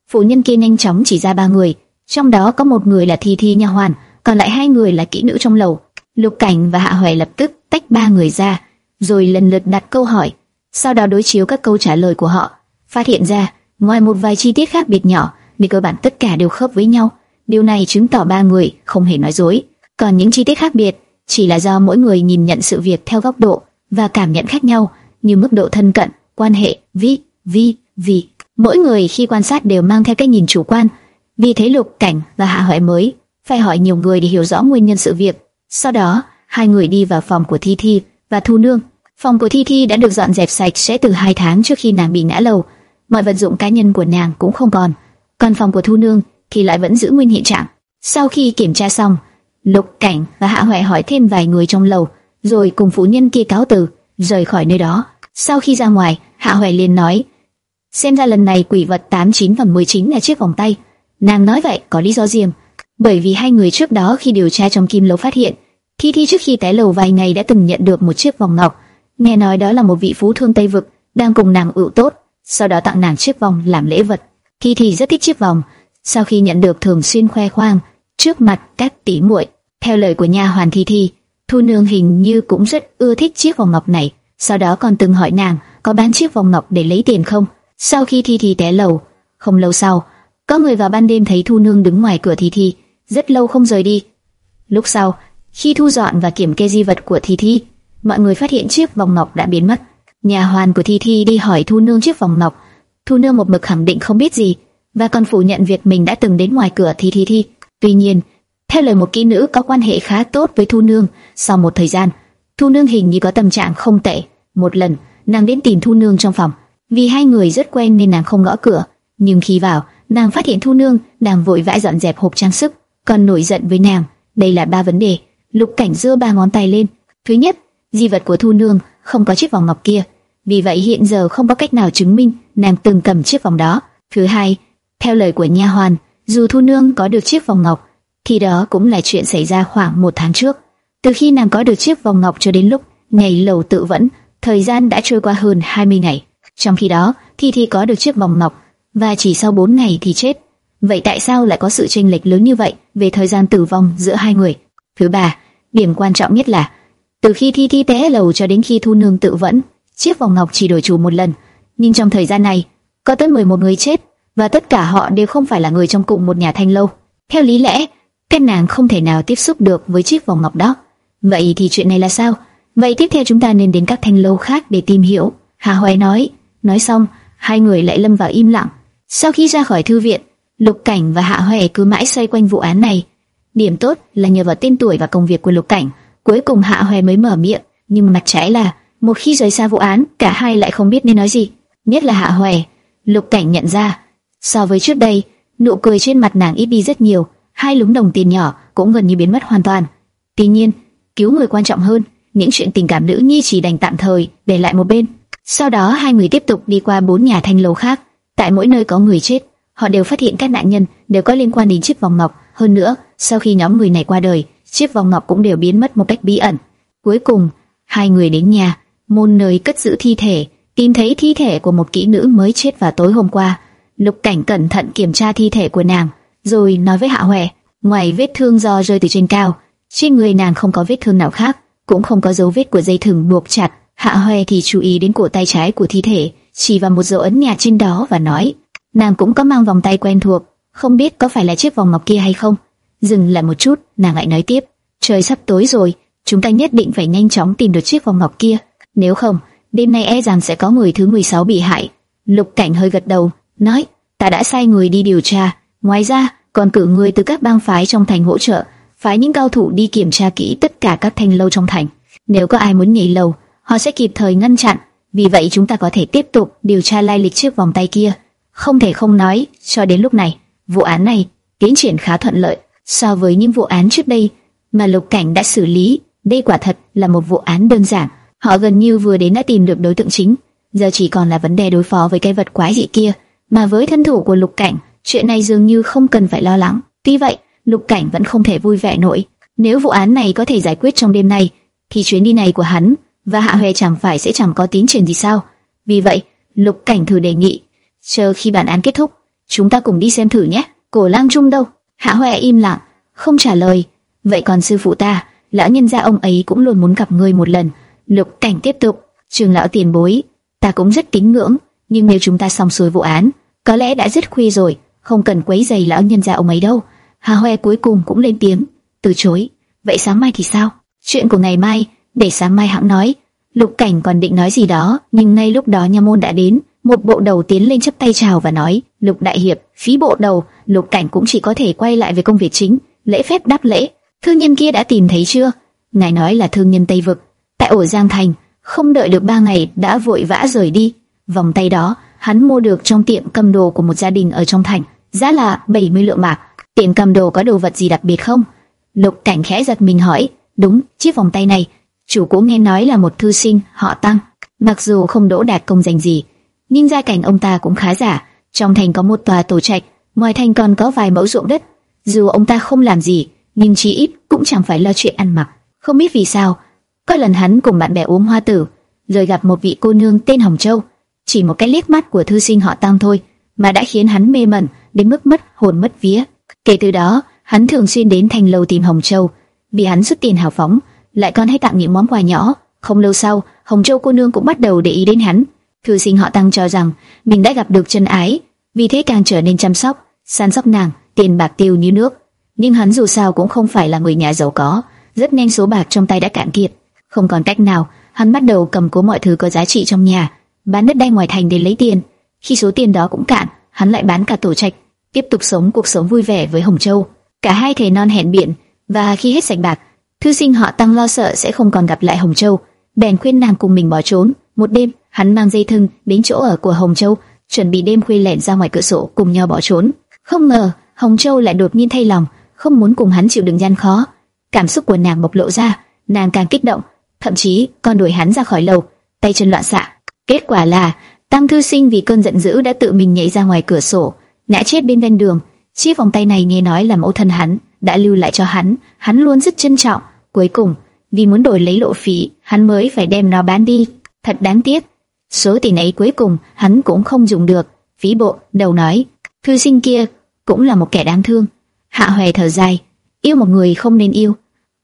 Phụ nhân kia nhanh chóng chỉ ra ba người, trong đó có một người là Thi Thi nha hoàn, còn lại hai người là kỹ nữ trong lầu. Lục Cảnh và Hạ hoài lập tức tách ba người ra, rồi lần lượt đặt câu hỏi, sau đó đối chiếu các câu trả lời của họ, phát hiện ra ngoài một vài chi tiết khác biệt nhỏ, thì cơ bản tất cả đều khớp với nhau. Điều này chứng tỏ ba người không hề nói dối. Còn những chi tiết khác biệt chỉ là do mỗi người nhìn nhận sự việc theo góc độ và cảm nhận khác nhau, như mức độ thân cận, quan hệ, vi, vi, vì. Mỗi người khi quan sát đều mang theo cái nhìn chủ quan. Vì thế Lục Cảnh và Hạ hỏi mới phải hỏi nhiều người để hiểu rõ nguyên nhân sự việc. Sau đó, hai người đi vào phòng của Thi Thi và Thu Nương. Phòng của Thi Thi đã được dọn dẹp sạch sẽ từ hai tháng trước khi nàng bị ngã lầu. Mọi vật dụng cá nhân của nàng cũng không còn. Còn phòng của Thu Nương thì lại vẫn giữ nguyên hiện trạng. Sau khi kiểm tra xong, Lục Cảnh và Hạ Hoại hỏi thêm vài người trong lầu, rồi cùng phụ nhân kia cáo từ, rời khỏi nơi đó. Sau khi ra ngoài, Hạ Hoài liền nói, xem ra lần này quỷ vật 89 và 19 là chiếc vòng tay. Nàng nói vậy có lý do riêng, bởi vì hai người trước đó khi điều tra trong kim lầu phát hiện, Thi Thi trước khi té lầu vài ngày đã từng nhận được một chiếc vòng ngọc, nghe nói đó là một vị phú thương Tây vực đang cùng nàng ủ tốt, sau đó tặng nàng chiếc vòng làm lễ vật. Thi Thi rất thích chiếc vòng, sau khi nhận được thường xuyên khoe khoang trước mặt các tỷ muội. Theo lời của nha hoàn Thi Thi, Thu Nương hình như cũng rất ưa thích chiếc vòng ngọc này, sau đó còn từng hỏi nàng có bán chiếc vòng ngọc để lấy tiền không. Sau khi Thi Thi té lầu, không lâu sau, có người vào ban đêm thấy Thu Nương đứng ngoài cửa Thi Thi, rất lâu không rời đi. Lúc sau, khi thu dọn và kiểm kê di vật của Thi Thi, mọi người phát hiện chiếc vòng ngọc đã biến mất. Nhà hoàn của Thi Thi đi hỏi Thu Nương chiếc vòng ngọc, Thu Nương một mực khẳng định không biết gì và còn phủ nhận việc mình đã từng đến ngoài cửa Thi Thi Thi. Tuy nhiên, theo lời một kỹ nữ có quan hệ khá tốt với Thu Nương, sau một thời gian, Thu Nương hình như có tâm trạng không tệ. Một lần, nàng đến tìm Thu Nương trong phòng, vì hai người rất quen nên nàng không gõ cửa. Nhưng khi vào, nàng phát hiện Thu Nương đang vội vã dọn dẹp hộp trang sức, còn nổi giận với nàng. Đây là ba vấn đề. Lục Cảnh giơ ba ngón tay lên. Thứ nhất, di vật của Thu Nương không có chiếc vòng ngọc kia, vì vậy hiện giờ không có cách nào chứng minh nàng từng cầm chiếc vòng đó. Thứ hai, theo lời của nha hoàn, dù Thu Nương có được chiếc vòng ngọc, thì đó cũng là chuyện xảy ra khoảng một tháng trước. Từ khi nàng có được chiếc vòng ngọc cho đến lúc ngày lầu tự vẫn, thời gian đã trôi qua hơn 20 ngày. Trong khi đó, Thi Thi có được chiếc vòng ngọc và chỉ sau 4 ngày thì chết. Vậy tại sao lại có sự chênh lệch lớn như vậy về thời gian tử vong giữa hai người? Thứ ba, điểm quan trọng nhất là từ khi Thi Thi té lầu cho đến khi Thu Nương tự vẫn, chiếc vòng ngọc chỉ đổi chủ một lần, nhưng trong thời gian này có tới 11 người chết và tất cả họ đều không phải là người trong cùng một nhà thanh lâu. Theo lý lẽ, các nàng không thể nào tiếp xúc được với chiếc vòng ngọc đó. Vậy thì chuyện này là sao? Vậy tiếp theo chúng ta nên đến các thanh lâu khác để tìm hiểu. Hà Hoài nói. Nói xong, hai người lại lâm vào im lặng. Sau khi ra khỏi thư viện, Lục Cảnh và Hạ hoài cứ mãi xoay quanh vụ án này. Điểm tốt là nhờ vào tên tuổi và công việc của Lục Cảnh, cuối cùng Hạ hoài mới mở miệng. Nhưng mặt trái là, một khi rời xa vụ án, cả hai lại không biết nên nói gì. Nhất là Hạ hoài Lục Cảnh nhận ra, so với trước đây, nụ cười trên mặt nàng ít đi rất nhiều, hai lúng đồng tiền nhỏ cũng gần như biến mất hoàn toàn. Tuy nhiên, cứu người quan trọng hơn, những chuyện tình cảm nữ nhi chỉ đành tạm thời để lại một bên. Sau đó hai người tiếp tục đi qua bốn nhà thanh lầu khác, tại mỗi nơi có người chết, họ đều phát hiện các nạn nhân đều có liên quan đến chiếc vòng ngọc. Hơn nữa, sau khi nhóm người này qua đời, chiếc vòng ngọc cũng đều biến mất một cách bí ẩn. Cuối cùng, hai người đến nhà, môn nơi cất giữ thi thể, tìm thấy thi thể của một kỹ nữ mới chết vào tối hôm qua. Lục Cảnh cẩn thận kiểm tra thi thể của nàng, rồi nói với Hạ Hoè, ngoài vết thương do rơi từ trên cao, trên người nàng không có vết thương nào khác, cũng không có dấu vết của dây thừng buộc chặt. Hạ Hoè thì chú ý đến cổ tay trái của thi thể, chỉ vào một dấu ấn nhạt trên đó và nói, nàng cũng có mang vòng tay quen thuộc, không biết có phải là chiếc vòng ngọc kia hay không. Dừng lại một chút, nàng lại nói tiếp, trời sắp tối rồi, chúng ta nhất định phải nhanh chóng tìm được chiếc vòng ngọc kia, nếu không, đêm nay e rằng sẽ có người thứ 16 bị hại. Lục Cảnh hơi gật đầu, nói, ta đã sai người đi điều tra, ngoài ra còn cử người từ các bang phái trong thành hỗ trợ, phái những cao thủ đi kiểm tra kỹ tất cả các thanh lâu trong thành. Nếu có ai muốn nhảy lầu, họ sẽ kịp thời ngăn chặn. Vì vậy chúng ta có thể tiếp tục điều tra lai lịch chiếc vòng tay kia. Không thể không nói, cho đến lúc này, vụ án này tiến triển khá thuận lợi so với những vụ án trước đây mà Lục Cảnh đã xử lý. Đây quả thật là một vụ án đơn giản. Họ gần như vừa đến đã tìm được đối tượng chính, giờ chỉ còn là vấn đề đối phó với cái vật quái dị kia. Mà với thân thủ của Lục Cảnh, chuyện này dường như không cần phải lo lắng. Tuy vậy, Lục Cảnh vẫn không thể vui vẻ nổi. Nếu vụ án này có thể giải quyết trong đêm nay, thì chuyến đi này của hắn và Hạ Hoè chẳng phải sẽ chẳng có tiến triển gì sao? Vì vậy, Lục Cảnh thử đề nghị, chờ khi bản án kết thúc, chúng ta cùng đi xem thử nhé. Cổ Lang Trung đâu? Hạ Hoè im lặng, không trả lời. Vậy còn sư phụ ta, lão nhân gia ông ấy cũng luôn muốn gặp ngươi một lần. Lục Cảnh tiếp tục, trường lão tiền bối, ta cũng rất kính ngưỡng, nhưng nếu chúng ta xong xuôi vụ án, có lẽ đã rất khuya rồi, không cần quấy giày lão nhân gia ông ấy đâu. Hà Hoè cuối cùng cũng lên tiếng, từ chối. Vậy sáng mai thì sao? Chuyện của ngày mai, để sáng mai hãng nói. Lục Cảnh còn định nói gì đó, nhưng ngay lúc đó nha môn đã đến, một bộ đầu tiến lên chấp tay chào và nói, Lục Đại Hiệp, phí bộ đầu, Lục Cảnh cũng chỉ có thể quay lại về công việc chính, lễ phép đáp lễ. Thương nhân kia đã tìm thấy chưa? Ngài nói là thương nhân Tây Vực, tại ổ Giang Thành, không đợi được ba ngày đã vội vã rời đi. Vòng tay đó, hắn mua được trong tiệm cầm đồ của một gia đình ở trong thành, giá là 70 lượng bạc. Tiệm cầm đồ có đồ vật gì đặc biệt không? Lục Cảnh khẽ giật mình hỏi. Đúng, chiếc vòng tay này, chủ cũ nghe nói là một thư sinh họ Tăng. Mặc dù không đỗ đạt công danh gì, nhưng gia cảnh ông ta cũng khá giả. Trong thành có một tòa tổ trạch, ngoài thành còn có vài mẫu ruộng đất. Dù ông ta không làm gì, nhưng chí ít cũng chẳng phải lo chuyện ăn mặc. Không biết vì sao, có lần hắn cùng bạn bè uống hoa tử, rồi gặp một vị cô nương tên Hồng Châu. Chỉ một cái liếc mắt của thư sinh họ Tăng thôi, mà đã khiến hắn mê mẩn đến mức mất hồn mất vía. Kể từ đó, hắn thường xuyên đến thành lâu tìm Hồng Châu, vì hắn xuất tiền hào phóng, lại còn hay tặng những món quà nhỏ. Không lâu sau, Hồng Châu cô nương cũng bắt đầu để ý đến hắn. Thư sinh họ Tăng cho rằng mình đã gặp được chân ái, vì thế càng trở nên chăm sóc, săn sóc nàng, tiền bạc tiêu như nước. Nhưng hắn dù sao cũng không phải là người nhà giàu có, rất nhanh số bạc trong tay đã cạn kiệt, không còn cách nào, hắn bắt đầu cầm cố mọi thứ có giá trị trong nhà, bán đất đai ngoài thành để lấy tiền. Khi số tiền đó cũng cạn, hắn lại bán cả tổ trạch, tiếp tục sống cuộc sống vui vẻ với Hồng Châu. Cả hai thề non hẹn biện, và khi hết sạch bạc, thư sinh họ tăng lo sợ sẽ không còn gặp lại Hồng Châu, bèn khuyên nàng cùng mình bỏ trốn. Một đêm, hắn mang dây thừng đến chỗ ở của Hồng Châu, chuẩn bị đêm khuya lẻn ra ngoài cửa sổ cùng nhau bỏ trốn. Không ngờ, Hồng Châu lại đột nhiên thay lòng, không muốn cùng hắn chịu đựng gian khó. Cảm xúc của nàng bộc lộ ra, nàng càng kích động, thậm chí còn đuổi hắn ra khỏi lầu, tay chân loạn xạ. Kết quả là, Tăng Thư Sinh vì cơn giận dữ đã tự mình nhảy ra ngoài cửa sổ, ngã chết bên ven đường. Chiếc vòng tay này nghe nói là mẫu thân hắn đã lưu lại cho hắn, hắn luôn rất trân trọng. Cuối cùng, vì muốn đổi lấy lộ phí, hắn mới phải đem nó bán đi. Thật đáng tiếc. Số tiền ấy cuối cùng hắn cũng không dùng được. Phí bộ đầu nói, thư sinh kia cũng là một kẻ đáng thương. Hạ Hoè thở dài, yêu một người không nên yêu,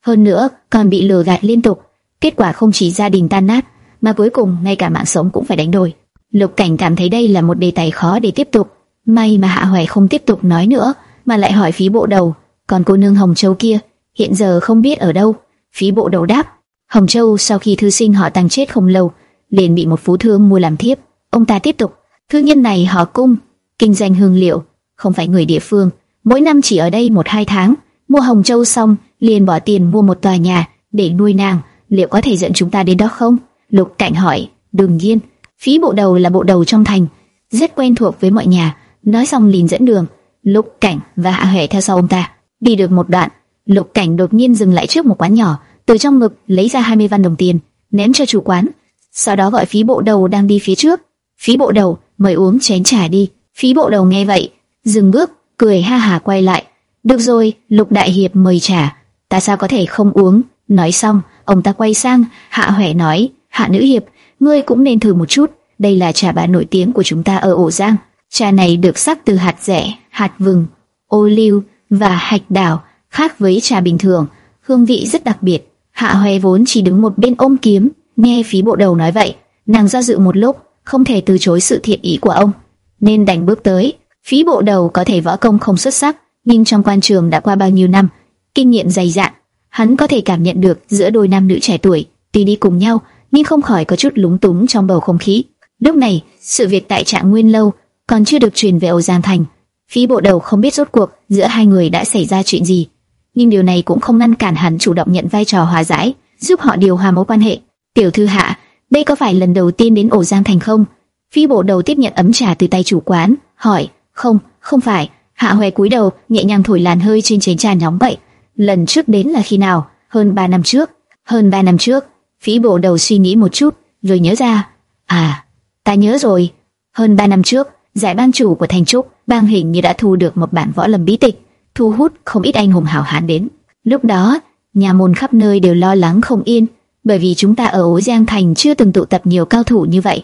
hơn nữa còn bị lừa gạt liên tục, kết quả không chỉ gia đình tan nát, mà cuối cùng ngay cả mạng sống cũng phải đánh đổi. Lục Cảnh cảm thấy đây là một đề tài khó để tiếp tục, may mà Hạ hoài không tiếp tục nói nữa, mà lại hỏi phí bộ đầu, còn cô nương Hồng Châu kia hiện giờ không biết ở đâu. Phí bộ đầu đáp, Hồng Châu sau khi thư sinh họ tăng chết không lâu, liền bị một phú thương mua làm thiếp. Ông ta tiếp tục, thương nhân này họ cung, kinh doanh hương liệu, không phải người địa phương, mỗi năm chỉ ở đây một hai tháng, mua Hồng Châu xong liền bỏ tiền mua một tòa nhà để nuôi nàng, liệu có thể dẫn chúng ta đến đó không? Lục Cảnh hỏi, đương nhiên, phí bộ đầu là bộ đầu trong thành, rất quen thuộc với mọi nhà, nói xong liền dẫn đường. Lục Cảnh và Hạ Huệ theo sau ông ta, đi được một đoạn, Lục Cảnh đột nhiên dừng lại trước một quán nhỏ, từ trong ngực lấy ra 20 văn đồng tiền, ném cho chủ quán, sau đó gọi phí bộ đầu đang đi phía trước. Phí bộ đầu, mời uống chén trà đi. Phí bộ đầu nghe vậy, dừng bước, cười ha hà quay lại. Được rồi, Lục Đại Hiệp mời trà, ta sao có thể không uống? Nói xong, ông ta quay sang, Hạ Huệ nói, Hạ Nữ Hiệp, ngươi cũng nên thử một chút, đây là trà bà nổi tiếng của chúng ta ở ổ Giang. Trà này được sắc từ hạt rẻ, hạt vừng, ô liu và hạch đào, khác với trà bình thường, hương vị rất đặc biệt. Hạ Hoè vốn chỉ đứng một bên ôm kiếm, nghe phí bộ đầu nói vậy, nàng do dự một lúc, không thể từ chối sự thiện ý của ông, nên đành bước tới. Phí bộ đầu có thể võ công không xuất sắc, nhưng trong quan trường đã qua bao nhiêu năm, kinh nghiệm dày dạn, hắn có thể cảm nhận được giữa đôi nam nữ trẻ tuổi, tuy đi cùng nhau, nhưng không khỏi có chút lúng túng trong bầu không khí. Lúc này, sự việc tại Trạng Nguyên lâu còn chưa được truyền về Âu Giang thành. Phí bộ đầu không biết rốt cuộc giữa hai người đã xảy ra chuyện gì, nhưng điều này cũng không ngăn cản hắn chủ động nhận vai trò hòa giải, giúp họ điều hòa mối quan hệ. Tiểu thư hạ, đây có phải lần đầu tiên đến Ổ Giang thành không? Phi bộ đầu tiếp nhận ấm trà từ tay chủ quán, hỏi, không, không phải. Hạ Hoè cúi đầu, nhẹ nhàng thổi làn hơi trên chén trà nóng vậy. Lần trước đến là khi nào? Hơn 3 năm trước. Hơn 3 năm trước. Phí bộ đầu suy nghĩ một chút, rồi nhớ ra. À, ta nhớ rồi. Hơn 3 năm trước, giải bang chủ của thành trúc, bang hình như đã thu được một bản võ lâm bí tịch, thu hút không ít anh hùng hảo hán đến. Lúc đó, nhà môn khắp nơi đều lo lắng không yên, bởi vì chúng ta ở Ố Giang Thành chưa từng tụ tập nhiều cao thủ như vậy.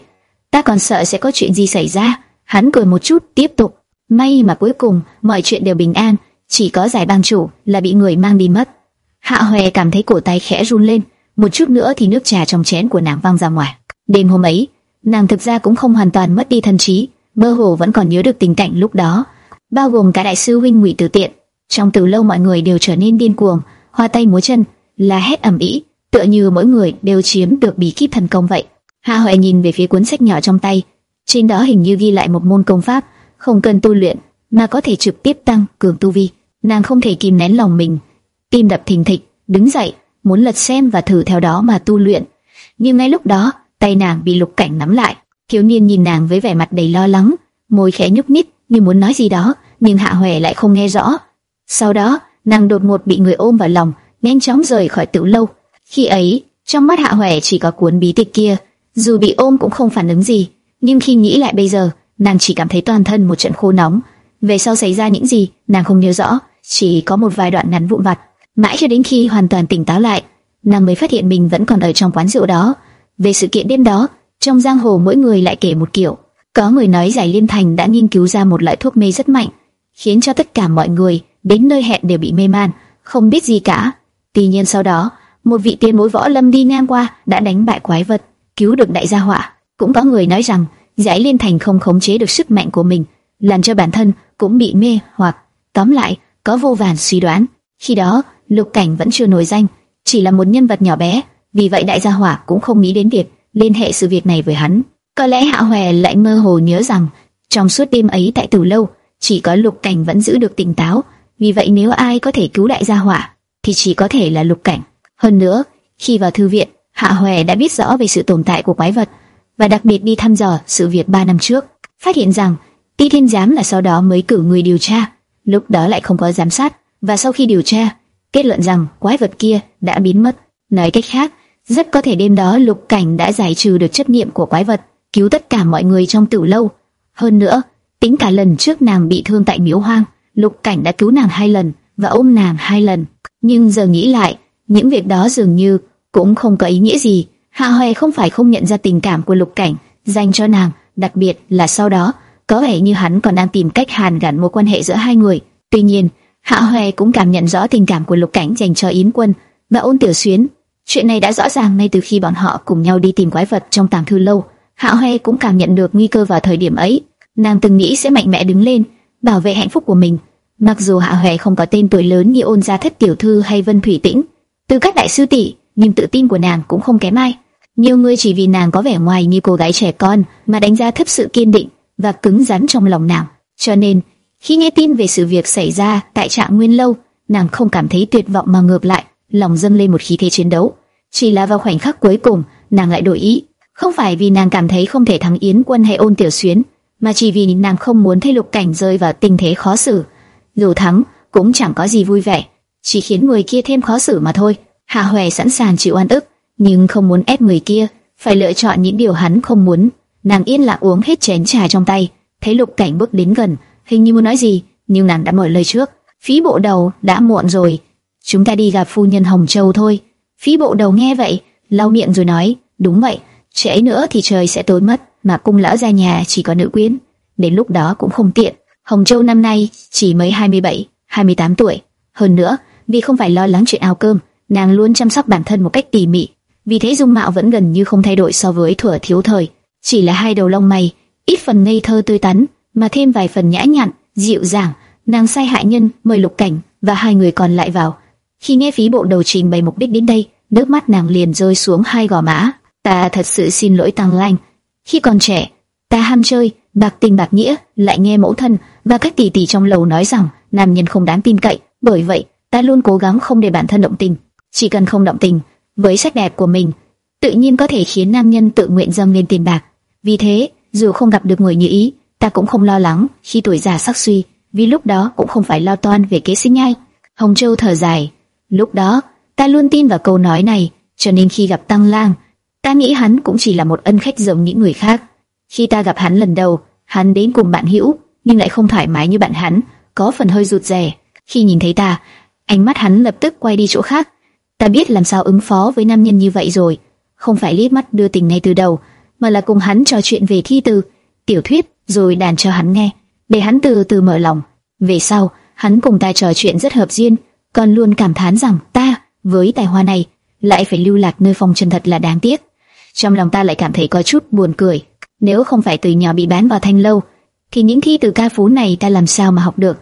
Ta còn sợ sẽ có chuyện gì xảy ra. Hắn cười một chút, tiếp tục. May mà cuối cùng mọi chuyện đều bình an, chỉ có giải bang chủ là bị người mang đi mất. Hạ Hoè cảm thấy cổ tay khẽ run lên, một chút nữa thì nước trà trong chén của nàng văng ra ngoài. Đêm hôm ấy, nàng thực ra cũng không hoàn toàn mất đi thần trí, mơ hồ vẫn còn nhớ được tình cảnh lúc đó, bao gồm cả đại sư huynh Ngụy Tử Tiện. Trong từ lâu mọi người đều trở nên điên cuồng, hoa tay múa chân, la hét ầm ĩ, tựa như mỗi người đều chiếm được bí kíp thần công vậy. Hạ Hoại nhìn về phía cuốn sách nhỏ trong tay, trên đó hình như ghi lại một môn công pháp, không cần tu luyện mà có thể trực tiếp tăng cường tu vi. Nàng không thể kìm nén lòng mình, tim đập thình thịch, đứng dậy, muốn lật xem và thử theo đó mà tu luyện. Nhưng ngay lúc đó, tay nàng bị Lục Cảnh nắm lại. Thiếu niên nhìn nàng với vẻ mặt đầy lo lắng, môi khẽ nhúc nhích như muốn nói gì đó, nhưng Hạ Hoè lại không nghe rõ. Sau đó, nàng đột ngột bị người ôm vào lòng, nhanh chóng rời khỏi tiểu lâu. Khi ấy, trong mắt Hạ Hoè chỉ có cuốn bí tịch kia, dù bị ôm cũng không phản ứng gì. Nhưng khi nghĩ lại bây giờ, nàng chỉ cảm thấy toàn thân một trận khô nóng. Về sau xảy ra những gì, nàng không nhớ rõ, chỉ có một vài đoạn ngắn vụn vặt. Mãi cho đến khi hoàn toàn tỉnh táo lại, nàng mới phát hiện mình vẫn còn ở trong quán rượu đó. Về sự kiện đêm đó, trong giang hồ mỗi người lại kể một kiểu. Có người nói giải liên thành đã nghiên cứu ra một loại thuốc mê rất mạnh, khiến cho tất cả mọi người đến nơi hẹn đều bị mê man, không biết gì cả. Tuy nhiên sau đó, một vị tiên mối võ lâm đi ngang qua đã đánh bại quái vật, cứu được đại gia họa. Cũng có người nói rằng giải liên thành không khống chế được sức mạnh của mình, làm cho bản thân cũng bị mê hoặc. Tóm lại, có vô vàn suy đoán. Khi đó, Lục Cảnh vẫn chưa nổi danh, chỉ là một nhân vật nhỏ bé, vì vậy đại gia hỏa cũng không nghĩ đến việc liên hệ sự việc này với hắn. Có lẽ Hạ Hoè lại mơ hồ nhớ rằng trong suốt đêm ấy tại Tử lâu, chỉ có Lục Cảnh vẫn giữ được tỉnh táo, vì vậy nếu ai có thể cứu đại gia hỏa thì chỉ có thể là Lục Cảnh. Hơn nữa, khi vào thư viện, Hạ Hoè đã biết rõ về sự tồn tại của quái vật và đặc biệt đi thăm dò sự việc 3 năm trước, phát hiện rằng Ti Thiên Giám là sau đó mới cử người điều tra, lúc đó lại không có giám sát và sau khi điều tra, kết luận rằng quái vật kia đã biến mất. Nói cách khác, rất có thể đêm đó Lục Cảnh đã giải trừ được chấp niệm của quái vật, cứu tất cả mọi người trong tử lâu. Hơn nữa, tính cả lần trước nàng bị thương tại miếu hoang, Lục Cảnh đã cứu nàng hai lần và ôm nàng hai lần. Nhưng giờ nghĩ lại, những việc đó dường như cũng không có ý nghĩa gì. Hạ Hoè không phải không nhận ra tình cảm của Lục Cảnh dành cho nàng, đặc biệt là sau đó, có vẻ như hắn còn đang tìm cách hàn gắn mối quan hệ giữa hai người. Tuy nhiên, Hạ Hoè cũng cảm nhận rõ tình cảm của Lục Cảnh dành cho Yến Quân và Ôn Tiểu Xuyến. Chuyện này đã rõ ràng ngay từ khi bọn họ cùng nhau đi tìm quái vật trong tàng thư lâu. Hạ Hoè cũng cảm nhận được nguy cơ vào thời điểm ấy. Nàng từng nghĩ sẽ mạnh mẽ đứng lên, bảo vệ hạnh phúc của mình. Mặc dù Hạ Hoè không có tên tuổi lớn như Ôn Gia Thất Tiểu Thư hay Vân Thủy Tĩnh, từ các đại sư tỷ, nhưng tự tin của nàng cũng không kém ai. Nhiều người chỉ vì nàng có vẻ ngoài như cô gái trẻ con mà đánh giá thấp sự kiên định và cứng rắn trong lòng nàng. Cho nên, khi nghe tin về sự việc xảy ra tại Trạng Nguyên lâu, nàng không cảm thấy tuyệt vọng mà ngược lại, lòng dâng lên một khí thế chiến đấu. Chỉ là vào khoảnh khắc cuối cùng, nàng lại đổi ý, không phải vì nàng cảm thấy không thể thắng Yến Quân hay Ôn Tiểu Xuyến, mà chỉ vì nàng không muốn thấy Lục Cảnh rơi vào tình thế khó xử. Dù thắng, cũng chẳng có gì vui vẻ, chỉ khiến người kia thêm khó xử mà thôi. Hạ Hoè sẵn sàng chịu oan ức, nhưng không muốn ép người kia phải lựa chọn những điều hắn không muốn. Nàng yên lặng uống hết chén trà trong tay, thấy Lục Cảnh bước đến gần, hình như muốn nói gì, nhưng nàng đã mở lời trước. Phí bộ đầu đã muộn rồi, chúng ta đi gặp phu nhân Hồng Châu thôi. Phí bộ đầu nghe vậy, lau miệng rồi nói, đúng vậy, trễ nữa thì trời sẽ tối mất, mà cung lão ra nhà chỉ có nữ quyến, đến lúc đó cũng không tiện. Hồng Châu năm nay chỉ mới 27, 28 tuổi, hơn nữa, vì không phải lo lắng chuyện ao cơm, nàng luôn chăm sóc bản thân một cách tỉ mỉ, vì thế dung mạo vẫn gần như không thay đổi so với thuở thiếu thời, chỉ là hai đầu lông mày ít phần ngây thơ tươi tắn, mà thêm vài phần nhã nhặn, dịu dàng. Nàng sai hại nhân mời Lục Cảnh và hai người còn lại vào. Khi nghe phí bộ đầu trình bày mục đích đến đây, nước mắt nàng liền rơi xuống hai gò má. Ta thật sự xin lỗi Tăng Lanh. Khi còn trẻ, ta ham chơi, bạc tình bạc nghĩa, lại nghe mẫu thân và các tỷ tỷ trong lầu nói rằng nam nhân không đáng tin cậy. Bởi vậy, ta luôn cố gắng không để bản thân động tình. Chỉ cần không động tình, với sắc đẹp của mình, tự nhiên có thể khiến nam nhân tự nguyện dâng lên tiền bạc. Vì thế, dù không gặp được người như ý, ta cũng không lo lắng khi tuổi già sắc suy, vì lúc đó cũng không phải lo toan về kế sinh nhai. Hồng Châu thở dài, lúc đó ta luôn tin vào câu nói này, cho nên khi gặp Tăng Lang, ta nghĩ hắn cũng chỉ là một ân khách giống những người khác. Khi ta gặp hắn lần đầu, hắn đến cùng bạn hữu, nhưng lại không thoải mái như bạn hắn, có phần hơi rụt rè. Khi nhìn thấy ta, ánh mắt hắn lập tức quay đi chỗ khác. Ta biết làm sao ứng phó với nam nhân như vậy rồi, không phải liếc mắt đưa tình ngay từ đầu, mà là cùng hắn trò chuyện về thi từ, tiểu thuyết, rồi đàn cho hắn nghe, để hắn từ từ mở lòng. Về sau, hắn cùng ta trò chuyện rất hợp duyên, còn luôn cảm thán rằng ta, với tài hoa này, lại phải lưu lạc nơi phong trần thật là đáng tiếc. Trong lòng ta lại cảm thấy có chút buồn cười. Nếu không phải từ nhỏ bị bán vào thanh lâu, thì những thi từ ca phú này ta làm sao mà học được?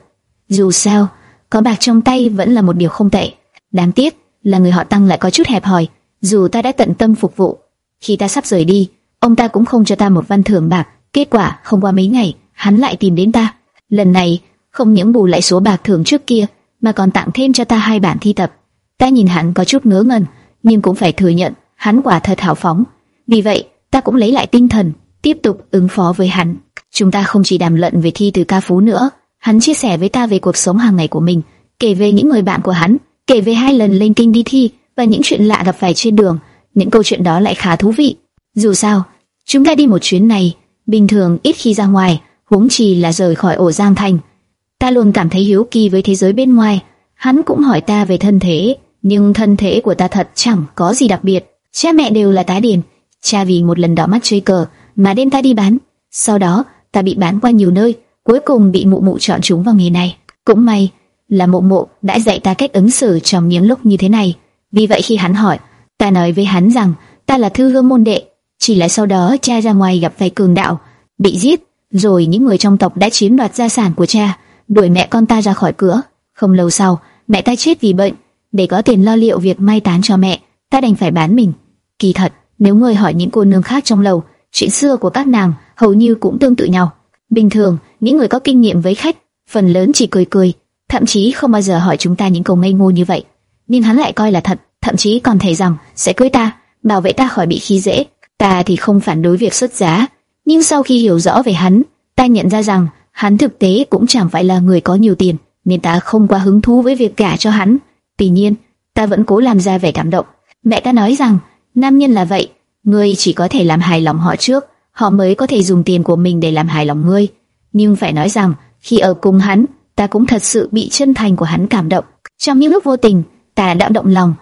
Dù sao, có bạc trong tay vẫn là một điều không tệ. Đáng tiếc là người họ Tăng lại có chút hẹp hòi, dù ta đã tận tâm phục vụ. Khi ta sắp rời đi, ông ta cũng không cho ta một văn thưởng bạc. Kết quả không qua mấy ngày, hắn lại tìm đến ta. Lần này không những bù lại số bạc thưởng trước kia, mà còn tặng thêm cho ta hai bản thi tập. Ta nhìn hắn có chút ngớ ngẩn, nhưng cũng phải thừa nhận hắn quả thật hào phóng. Vì vậy, ta cũng lấy lại tinh thần, tiếp tục ứng phó với hắn. Chúng ta không chỉ đàm luận về thi từ ca phú nữa, hắn chia sẻ với ta về cuộc sống hàng ngày của mình, kể về những người bạn của hắn, kể về hai lần lên kinh đi thi và những chuyện lạ gặp phải trên đường. Những câu chuyện đó lại khá thú vị. Dù sao, chúng ta đi một chuyến này, bình thường ít khi ra ngoài, huống chi là rời khỏi ổ Giang Thành. Ta luôn cảm thấy hiếu kỳ với thế giới bên ngoài. Hắn cũng hỏi ta về thân thế, nhưng thân thế của ta thật chẳng có gì đặc biệt. Cha mẹ đều là tá điền, cha vì một lần đỏ mắt chơi cờ mà đem ta đi bán. Sau đó, ta bị bán qua nhiều nơi, cuối cùng bị mụ mụ chọn chúng vào nghề này. Cũng may là mụ mụ đã dạy ta cách ứng xử trong những lúc như thế này. Vì vậy khi hắn hỏi, ta nói với hắn rằng ta là thư hương môn đệ, chỉ là sau đó cha ra ngoài gặp phải cường đạo, bị giết, rồi những người trong tộc đã chiếm đoạt gia sản của cha, đuổi mẹ con ta ra khỏi cửa. Không lâu sau, mẹ ta chết vì bệnh, để có tiền lo liệu việc mai táng cho mẹ, ta đành phải bán mình. Kỳ thật, nếu người hỏi những cô nương khác trong lầu, chuyện xưa của các nàng hầu như cũng tương tự nhau. Bình thường, những người có kinh nghiệm với khách, phần lớn chỉ cười cười, thậm chí không bao giờ hỏi chúng ta những câu ngây ngô như vậy. Nhưng hắn lại coi là thật, thậm chí còn thấy rằng sẽ cưới ta, bảo vệ ta khỏi bị khi dễ. Ta thì không phản đối việc xuất giá, nhưng sau khi hiểu rõ về hắn, ta nhận ra rằng hắn thực tế cũng chẳng phải là người có nhiều tiền, nên ta không quá hứng thú với việc gả cho hắn. Tuy nhiên, ta vẫn cố làm ra vẻ cảm động. Mẹ ta nói rằng, nam nhân là vậy, ngươi chỉ có thể làm hài lòng họ trước, họ mới có thể dùng tiền của mình để làm hài lòng ngươi. Nhưng phải nói rằng, khi ở cùng hắn, ta cũng thật sự bị chân thành của hắn cảm động. Trong những lúc vô tình, ta đã động lòng.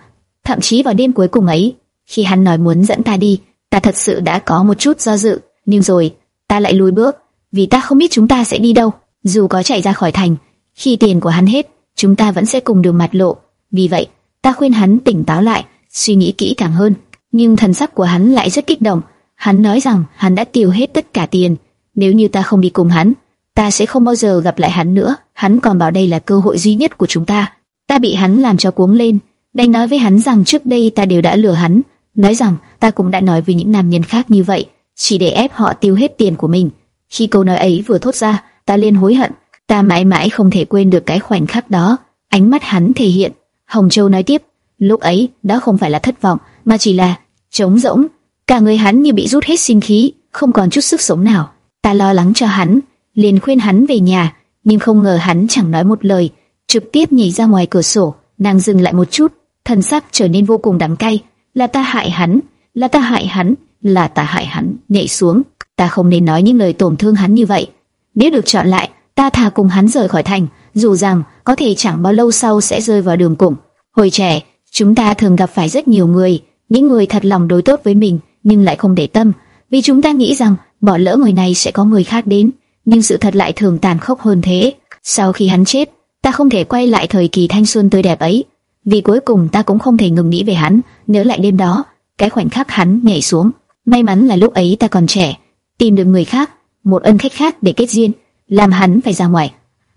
Thậm chí vào đêm cuối cùng ấy, khi hắn nói muốn dẫn ta đi, ta thật sự đã có một chút do dự, nhưng rồi ta lại lùi bước, vì ta không biết chúng ta sẽ đi đâu. Dù có chạy ra khỏi thành, khi tiền của hắn hết, chúng ta vẫn sẽ cùng đường mặt lộ. Vì vậy, ta khuyên hắn tỉnh táo lại, suy nghĩ kỹ càng hơn. Nhưng thần sắc của hắn lại rất kích động. Hắn nói rằng hắn đã tiêu hết tất cả tiền. Nếu như ta không đi cùng hắn, ta sẽ không bao giờ gặp lại hắn nữa. Hắn còn bảo đây là cơ hội duy nhất của chúng ta. Ta bị hắn làm cho cuống lên, đành nói với hắn rằng trước đây ta đều đã lừa hắn, nói rằng ta cũng đã nói với những nam nhân khác như vậy, chỉ để ép họ tiêu hết tiền của mình. Khi câu nói ấy vừa thốt ra, ta liền hối hận, ta mãi mãi không thể quên được cái khoảnh khắc đó. Ánh mắt hắn thể hiện. Hồng Châu nói tiếp, lúc ấy đã không phải là thất vọng, mà chỉ là trống rỗng. Cả người hắn như bị rút hết sinh khí, không còn chút sức sống nào. Ta lo lắng cho hắn, liền khuyên hắn về nhà, nhưng không ngờ hắn chẳng nói một lời, trực tiếp nhảy ra ngoài cửa sổ. Nàng dừng lại một chút, thần sắc trở nên vô cùng đắng cay. Là ta hại hắn, là ta hại hắn, là ta hại hắn. Nhảy xuống, ta không nên nói những lời tổn thương hắn như vậy. Nếu được chọn lại, ta thà cùng hắn rời khỏi thành, dù rằng có thể chẳng bao lâu sau sẽ rơi vào đường cùng. Hồi trẻ, chúng ta thường gặp phải rất nhiều người, những người thật lòng đối tốt với mình nhưng lại không để tâm, vì chúng ta nghĩ rằng bỏ lỡ người này sẽ có người khác đến, nhưng sự thật lại thường tàn khốc hơn thế. Sau khi hắn chết, ta không thể quay lại thời kỳ thanh xuân tươi đẹp ấy, vì cuối cùng ta cũng không thể ngừng nghĩ về hắn, nhớ lại đêm đó, cái khoảnh khắc hắn nhảy xuống. May mắn là lúc ấy ta còn trẻ, tìm được người khác, một ân khách khác để kết duyên, làm hắn phải ra ngoài.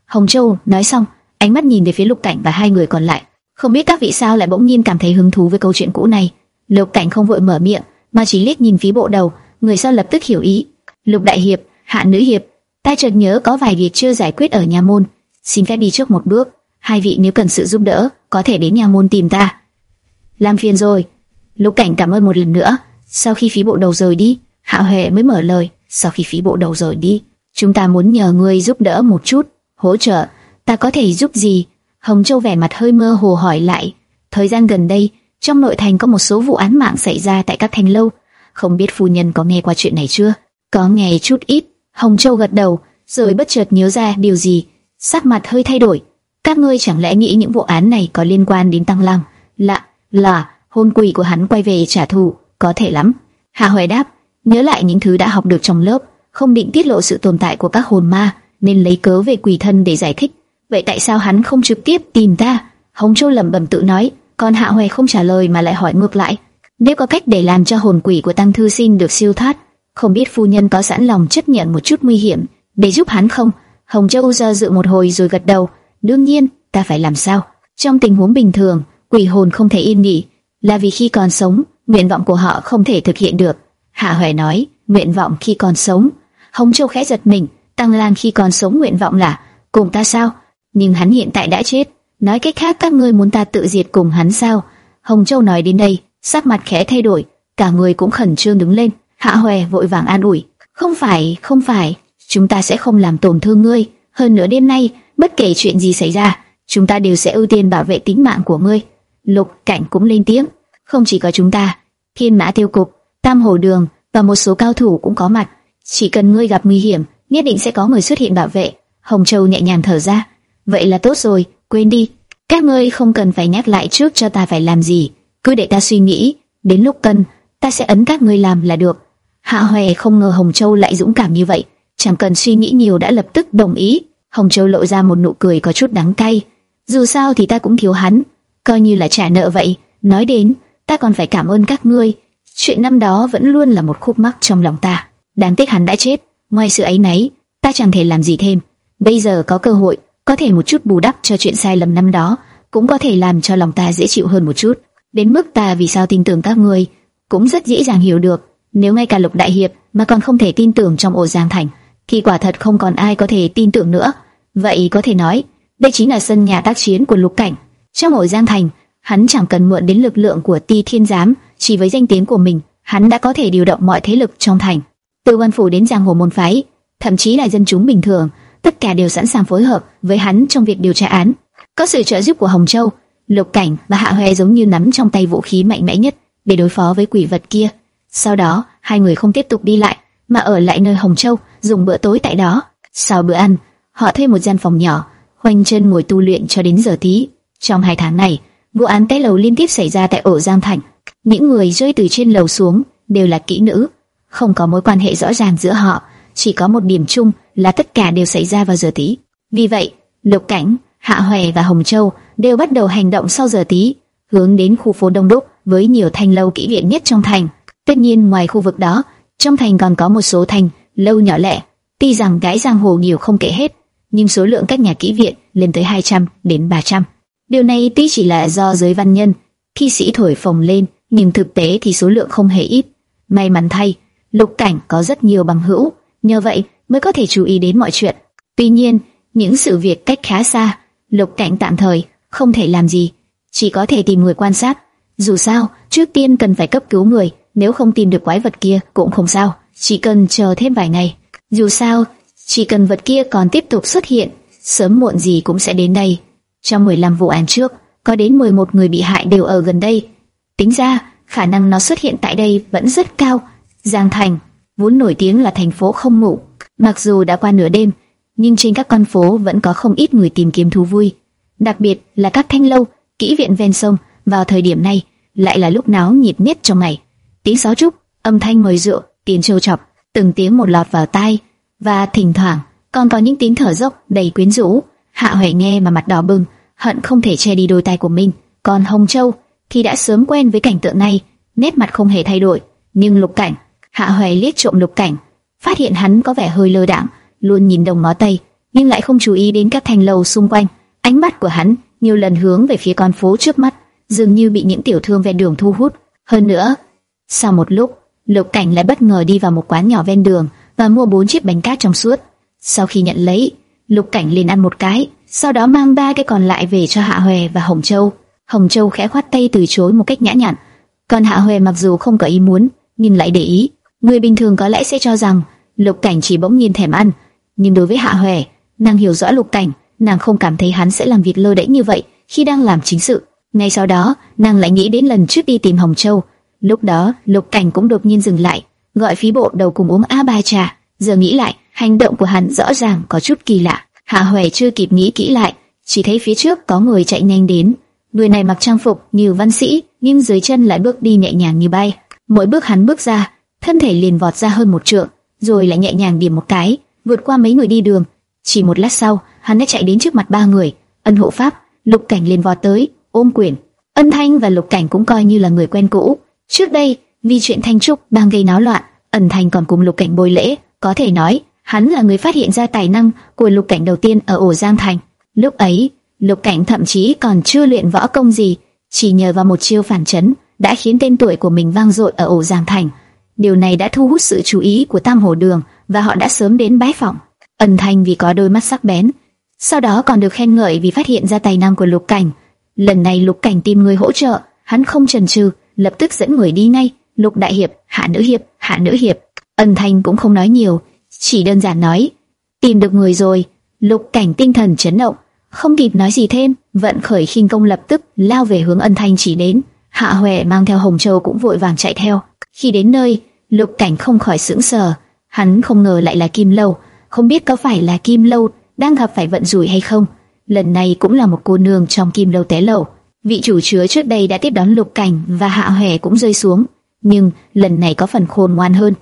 Hồng Châu nói xong, ánh mắt nhìn về phía Lục Cảnh và hai người còn lại. Không biết các vị sao lại bỗng nhiên cảm thấy hứng thú với câu chuyện cũ này. Lục Cảnh không vội mở miệng, mà chỉ liếc nhìn phía bộ đầu, người sau lập tức hiểu ý. Lục Đại Hiệp, Hạ Nữ Hiệp, ta chợt nhớ có vài việc chưa giải quyết ở nhà môn, xin phép đi trước một bước. Hai vị nếu cần sự giúp đỡ, có thể đến nhà môn tìm ta. Làm phiền rồi. Lục Cảnh cảm ơn một lần nữa. Sau khi phí bộ đầu rời đi, Hạo Hệ mới mở lời. Sau khi phí bộ đầu rời đi, chúng ta muốn nhờ ngươi giúp đỡ một chút, hỗ trợ. Ta có thể giúp gì? Hồng Châu vẻ mặt hơi mơ hồ hỏi lại. Thời gian gần đây, trong nội thành có một số vụ án mạng xảy ra tại các thành lâu. Không biết phu nhân có nghe qua chuyện này chưa? Có nghe chút ít. Hồng Châu gật đầu, rồi bất chợt nhớ ra điều gì, sắc mặt hơi thay đổi. Các ngươi chẳng lẽ nghĩ những vụ án này có liên quan đến Tăng Lăng? Lạ, là hôn quỷ của hắn quay về trả thù, có thể lắm. Hạ Hoài đáp, nhớ lại những thứ đã học được trong lớp, không định tiết lộ sự tồn tại của các hồn ma, nên lấy cớ về quỷ thân để giải thích. Vậy tại sao hắn không trực tiếp tìm ta? Hồng Châu lẩm bẩm tự nói, còn Hạ hoè không trả lời mà lại hỏi ngược lại. Nếu có cách để làm cho hồn quỷ của Tăng Thư Sinh được siêu thoát, không biết phu nhân có sẵn lòng chấp nhận một chút nguy hiểm để giúp hắn không? Hồng Châu do dự một hồi rồi gật đầu. Đương nhiên, ta phải làm sao? Trong tình huống bình thường, quỷ hồn không thể yên nghỉ, là vì khi còn sống, nguyện vọng của họ không thể thực hiện được. Hạ Hoài nói, nguyện vọng khi còn sống. Hồng Châu khẽ giật mình, Tăng Lan khi còn sống nguyện vọng là cùng ta sao? Nhưng hắn hiện tại đã chết. Nói cách khác các ngươi muốn ta tự diệt cùng hắn sao? Hồng Châu nói đến đây, sắc mặt khẽ thay đổi, cả người cũng khẩn trương đứng lên. Hạ Hoè vội vàng an ủi, không phải, không phải, chúng ta sẽ không làm tổn thương ngươi. Hơn nữa đêm nay, bất kể chuyện gì xảy ra, chúng ta đều sẽ ưu tiên bảo vệ tính mạng của ngươi. Lục Cảnh cũng lên tiếng, không chỉ có chúng ta, Thiên Mã Tiêu Cục, Tam Hồ Đường, và một số cao thủ cũng có mặt. Chỉ cần ngươi gặp nguy hiểm, nhất định sẽ có người xuất hiện bảo vệ. Hồng Châu nhẹ nhàng thở ra. Vậy là tốt rồi, quên đi. Các ngươi không cần phải nhắc lại trước cho ta phải làm gì. Cứ để ta suy nghĩ, đến lúc cần, ta sẽ ấn các ngươi làm là được. Hạ Hoè không ngờ Hồng Châu lại dũng cảm như vậy, chẳng cần suy nghĩ nhiều đã lập tức đồng ý. Hồng Châu lộ ra một nụ cười có chút đắng cay. Dù sao thì ta cũng thiếu hắn, coi như là trả nợ vậy. Nói đến, ta còn phải cảm ơn các ngươi. Chuyện năm đó vẫn luôn là một khúc mắc trong lòng ta. Đáng tiếc hắn đã chết, ngoài sự ấy nấy, ta chẳng thể làm gì thêm. Bây giờ có cơ hội, có thể một chút bù đắp cho chuyện sai lầm năm đó, cũng có thể làm cho lòng ta dễ chịu hơn một chút. Đến mức ta vì sao tin tưởng các ngươi, cũng rất dễ dàng hiểu được. Nếu ngay cả Lục Đại Hiệp mà còn không thể tin tưởng trong ổ Giang Thành, thì quả thật không còn ai có thể tin tưởng nữa. Vậy có thể nói, đây chính là sân nhà tác chiến của Lục Cảnh. Trong ổ Giang Thành, hắn chẳng cần mượn đến lực lượng của Ti Thiên Giám, chỉ với danh tiếng của mình, hắn đã có thể điều động mọi thế lực trong thành. Từ quan phủ đến giang hồ môn phái, thậm chí là dân chúng bình thường, tất cả đều sẵn sàng phối hợp với hắn trong việc điều tra án. Có sự trợ giúp của Hồng Châu, Lục Cảnh và Hạ Hoè giống như nắm trong tay vũ khí mạnh mẽ nhất để đối phó với quỷ vật kia. Sau đó, hai người không tiếp tục đi lại, mà ở lại nơi Hồng Châu, dùng bữa tối tại đó. Sau bữa ăn, họ thuê một gian phòng nhỏ, khoanh chân ngồi tu luyện cho đến giờ tí. Trong hai tháng này, vụ án té lầu liên tiếp xảy ra tại ổ Giang Thành. Những người rơi từ trên lầu xuống đều là kỹ nữ, không có mối quan hệ rõ ràng giữa họ, chỉ có một điểm chung là tất cả đều xảy ra vào giờ tí. Vì vậy, Lục Cảnh, Hạ Hoè và Hồng Châu đều bắt đầu hành động sau giờ tí, hướng đến khu phố đông đúc với nhiều thanh lâu kỹ viện nhất trong thành. Tất nhiên ngoài khu vực đó, trong thành còn có một số thành lâu nhỏ lẻ. Tuy rằng cái giang hồ nhiều không kể hết, nhưng số lượng các nhà kỹ viện lên tới 200 đến 300. Điều này tuy chỉ là do giới văn nhân, thi sĩ thổi phồng lên, nhưng thực tế thì số lượng không hề ít. May mắn thay, Lục Cảnh có rất nhiều bằng hữu, nhờ vậy mới có thể chú ý đến mọi chuyện. Tuy nhiên, những sự việc cách khá xa, Lục Cảnh tạm thời không thể làm gì, chỉ có thể tìm người quan sát. Dù sao, trước tiên cần phải cấp cứu người, nếu không tìm được quái vật kia cũng không sao, chỉ cần chờ thêm vài ngày. Dù sao, chỉ cần vật kia còn tiếp tục xuất hiện, sớm muộn gì cũng sẽ đến đây. Trong 15 vụ án trước, có đến 11 người bị hại đều ở gần đây. Tính ra, khả năng nó xuất hiện tại đây vẫn rất cao. Giang Thành, vốn nổi tiếng là thành phố không ngủ, mặc dù đã qua nửa đêm, nhưng trên các con phố vẫn có không ít người tìm kiếm thú vui. Đặc biệt là các thanh lâu, kỹ viện ven sông, vào thời điểm này lại là lúc náo nhiệt nhất trong ngày. Tiếng sáo trúc, âm thanh mời rượu, tiền trêu chọc, từng tiếng một lọt vào tai, và thỉnh thoảng còn có những tiếng thở dốc đầy quyến rũ. Hạ Huệ nghe mà mặt đỏ bừng, hận không thể che đi đôi tai của mình. Còn Hồng Châu thì đã sớm quen với cảnh tượng này, nét mặt không hề thay đổi. Nhưng Lục Cảnh, Hạ Hoài liếc trộm Lục Cảnh, phát hiện hắn có vẻ hơi lơ đãng, luôn nhìn đồng ngó tây, nhưng lại không chú ý đến các thành lầu xung quanh. Ánh mắt của hắn nhiều lần hướng về phía con phố trước mắt, dường như bị những tiểu thương ven đường thu hút. Hơn nữa, sau một lúc, Lục Cảnh lại bất ngờ đi vào một quán nhỏ ven đường và mua bốn chiếc bánh cát trong suốt. Sau khi nhận lấy, Lục Cảnh liền ăn một cái, sau đó mang ba cái còn lại về cho Hạ hoè và Hồng Châu. Hồng Châu khẽ khoát tay từ chối một cách nhã nhặn, còn Hạ Huệ mặc dù không có ý muốn, nhưng lại để ý. Người bình thường có lẽ sẽ cho rằng Lục Cảnh chỉ bỗng nhiên thèm ăn, nhưng đối với Hạ Huệ, nàng hiểu rõ Lục Cảnh, nàng không cảm thấy hắn sẽ làm việc lơ đễnh như vậy khi đang làm chính sự. Ngay sau đó, nàng lại nghĩ đến lần trước đi tìm Hồng Châu, lúc đó Lục Cảnh cũng đột nhiên dừng lại, gọi phí bộ đầu cùng uống a ba trà. Giờ nghĩ lại, hành động của hắn rõ ràng có chút kỳ lạ. Hạ Huệ chưa kịp nghĩ kỹ lại, chỉ thấy phía trước có người chạy nhanh đến. Người này mặc trang phục như văn sĩ, nhưng dưới chân lại bước đi nhẹ nhàng như bay. Mỗi bước hắn bước ra, thân thể liền vọt ra hơn một trượng, rồi lại nhẹ nhàng điểm một cái, vượt qua mấy người đi đường. Chỉ một lát sau, hắn đã chạy đến trước mặt ba người. Ân hộ pháp, Lục Cảnh liền vọt tới, ôm quyền. Ân Thanh và Lục Cảnh cũng coi như là người quen cũ. Trước đây, vì chuyện Thanh Trúc đang gây náo loạn, Ân Thanh còn cùng Lục Cảnh bồi lễ, có thể nói hắn là người phát hiện ra tài năng của Lục Cảnh đầu tiên ở ổ Giang Thành. Lúc ấy, Lục Cảnh thậm chí còn chưa luyện võ công gì, chỉ nhờ vào một chiêu phản chấn đã khiến tên tuổi của mình vang dội ở ổ Giang Thành. Điều này đã thu hút sự chú ý của Tam Hồ Đường và họ đã sớm đến bái phỏng. Ân Thanh vì có đôi mắt sắc bén, sau đó còn được khen ngợi vì phát hiện ra tài năng của Lục Cảnh. Lần này Lục Cảnh tìm người hỗ trợ, hắn không chần chừ, lập tức dẫn người đi ngay. Lục Đại Hiệp, Hạ Nữ Hiệp, Hạ Nữ Hiệp. Ân Thanh cũng không nói nhiều, chỉ đơn giản nói, tìm được người rồi. Lục Cảnh tinh thần chấn động, không kịp nói gì thêm, vận khởi khinh công lập tức lao về hướng Ân Thanh chỉ đến. Hạ Huệ mang theo Hồng Châu cũng vội vàng chạy theo. Khi đến nơi, Lục Cảnh không khỏi sững sờ, hắn không ngờ lại là Kim Lâu, không biết có phải là Kim Lâu đang gặp phải vận rủi hay không. Lần này cũng là một cô nương trong Kim Lâu té lầu. Vị chủ chứa trước đây đã tiếp đón Lục Cảnh và Hạ Hoè cũng rơi xuống, nhưng lần này có phần khôn ngoan hơn.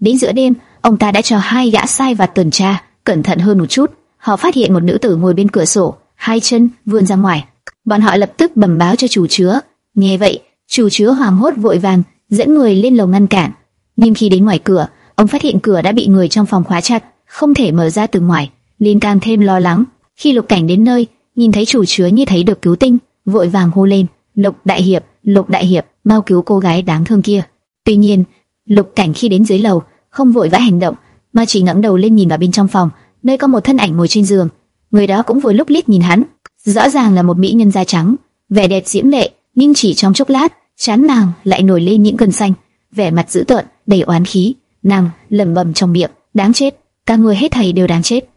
Đến giữa đêm, ông ta đã cho hai gã sai và tuần tra cẩn thận hơn một chút. Họ phát hiện một nữ tử ngồi bên cửa sổ, hai chân vươn ra ngoài. Bọn họ lập tức bẩm báo cho chủ chứa. Nghe vậy, chủ chứa hoảng hốt vội vàng dẫn người lên lầu ngăn cản. Nhưng khi đến ngoài cửa, ông phát hiện cửa đã bị người trong phòng khóa chặt, không thể mở ra từ ngoài, liền càng thêm lo lắng. Khi Lục Cảnh đến nơi, nhìn thấy chủ chứa như thấy được cứu tinh, vội vàng hô lên: "Lục đại hiệp, Lục đại hiệp, mau cứu cô gái đáng thương kia." Tuy nhiên, Lục Cảnh khi đến dưới lầu, không vội vã hành động, mà chỉ ngẩng đầu lên nhìn vào bên trong phòng, nơi có một thân ảnh ngồi trên giường. Người đó cũng vừa lúc liếc nhìn hắn, rõ ràng là một mỹ nhân da trắng, vẻ đẹp diễm lệ, nhưng chỉ trong chốc lát, chán nàng lại nổi lên những cơn xanh, vẻ mặt dữ tợn, đầy oán khí. Nàng lẩm bẩm trong miệng, đáng chết, các người hết thầy đều đáng chết.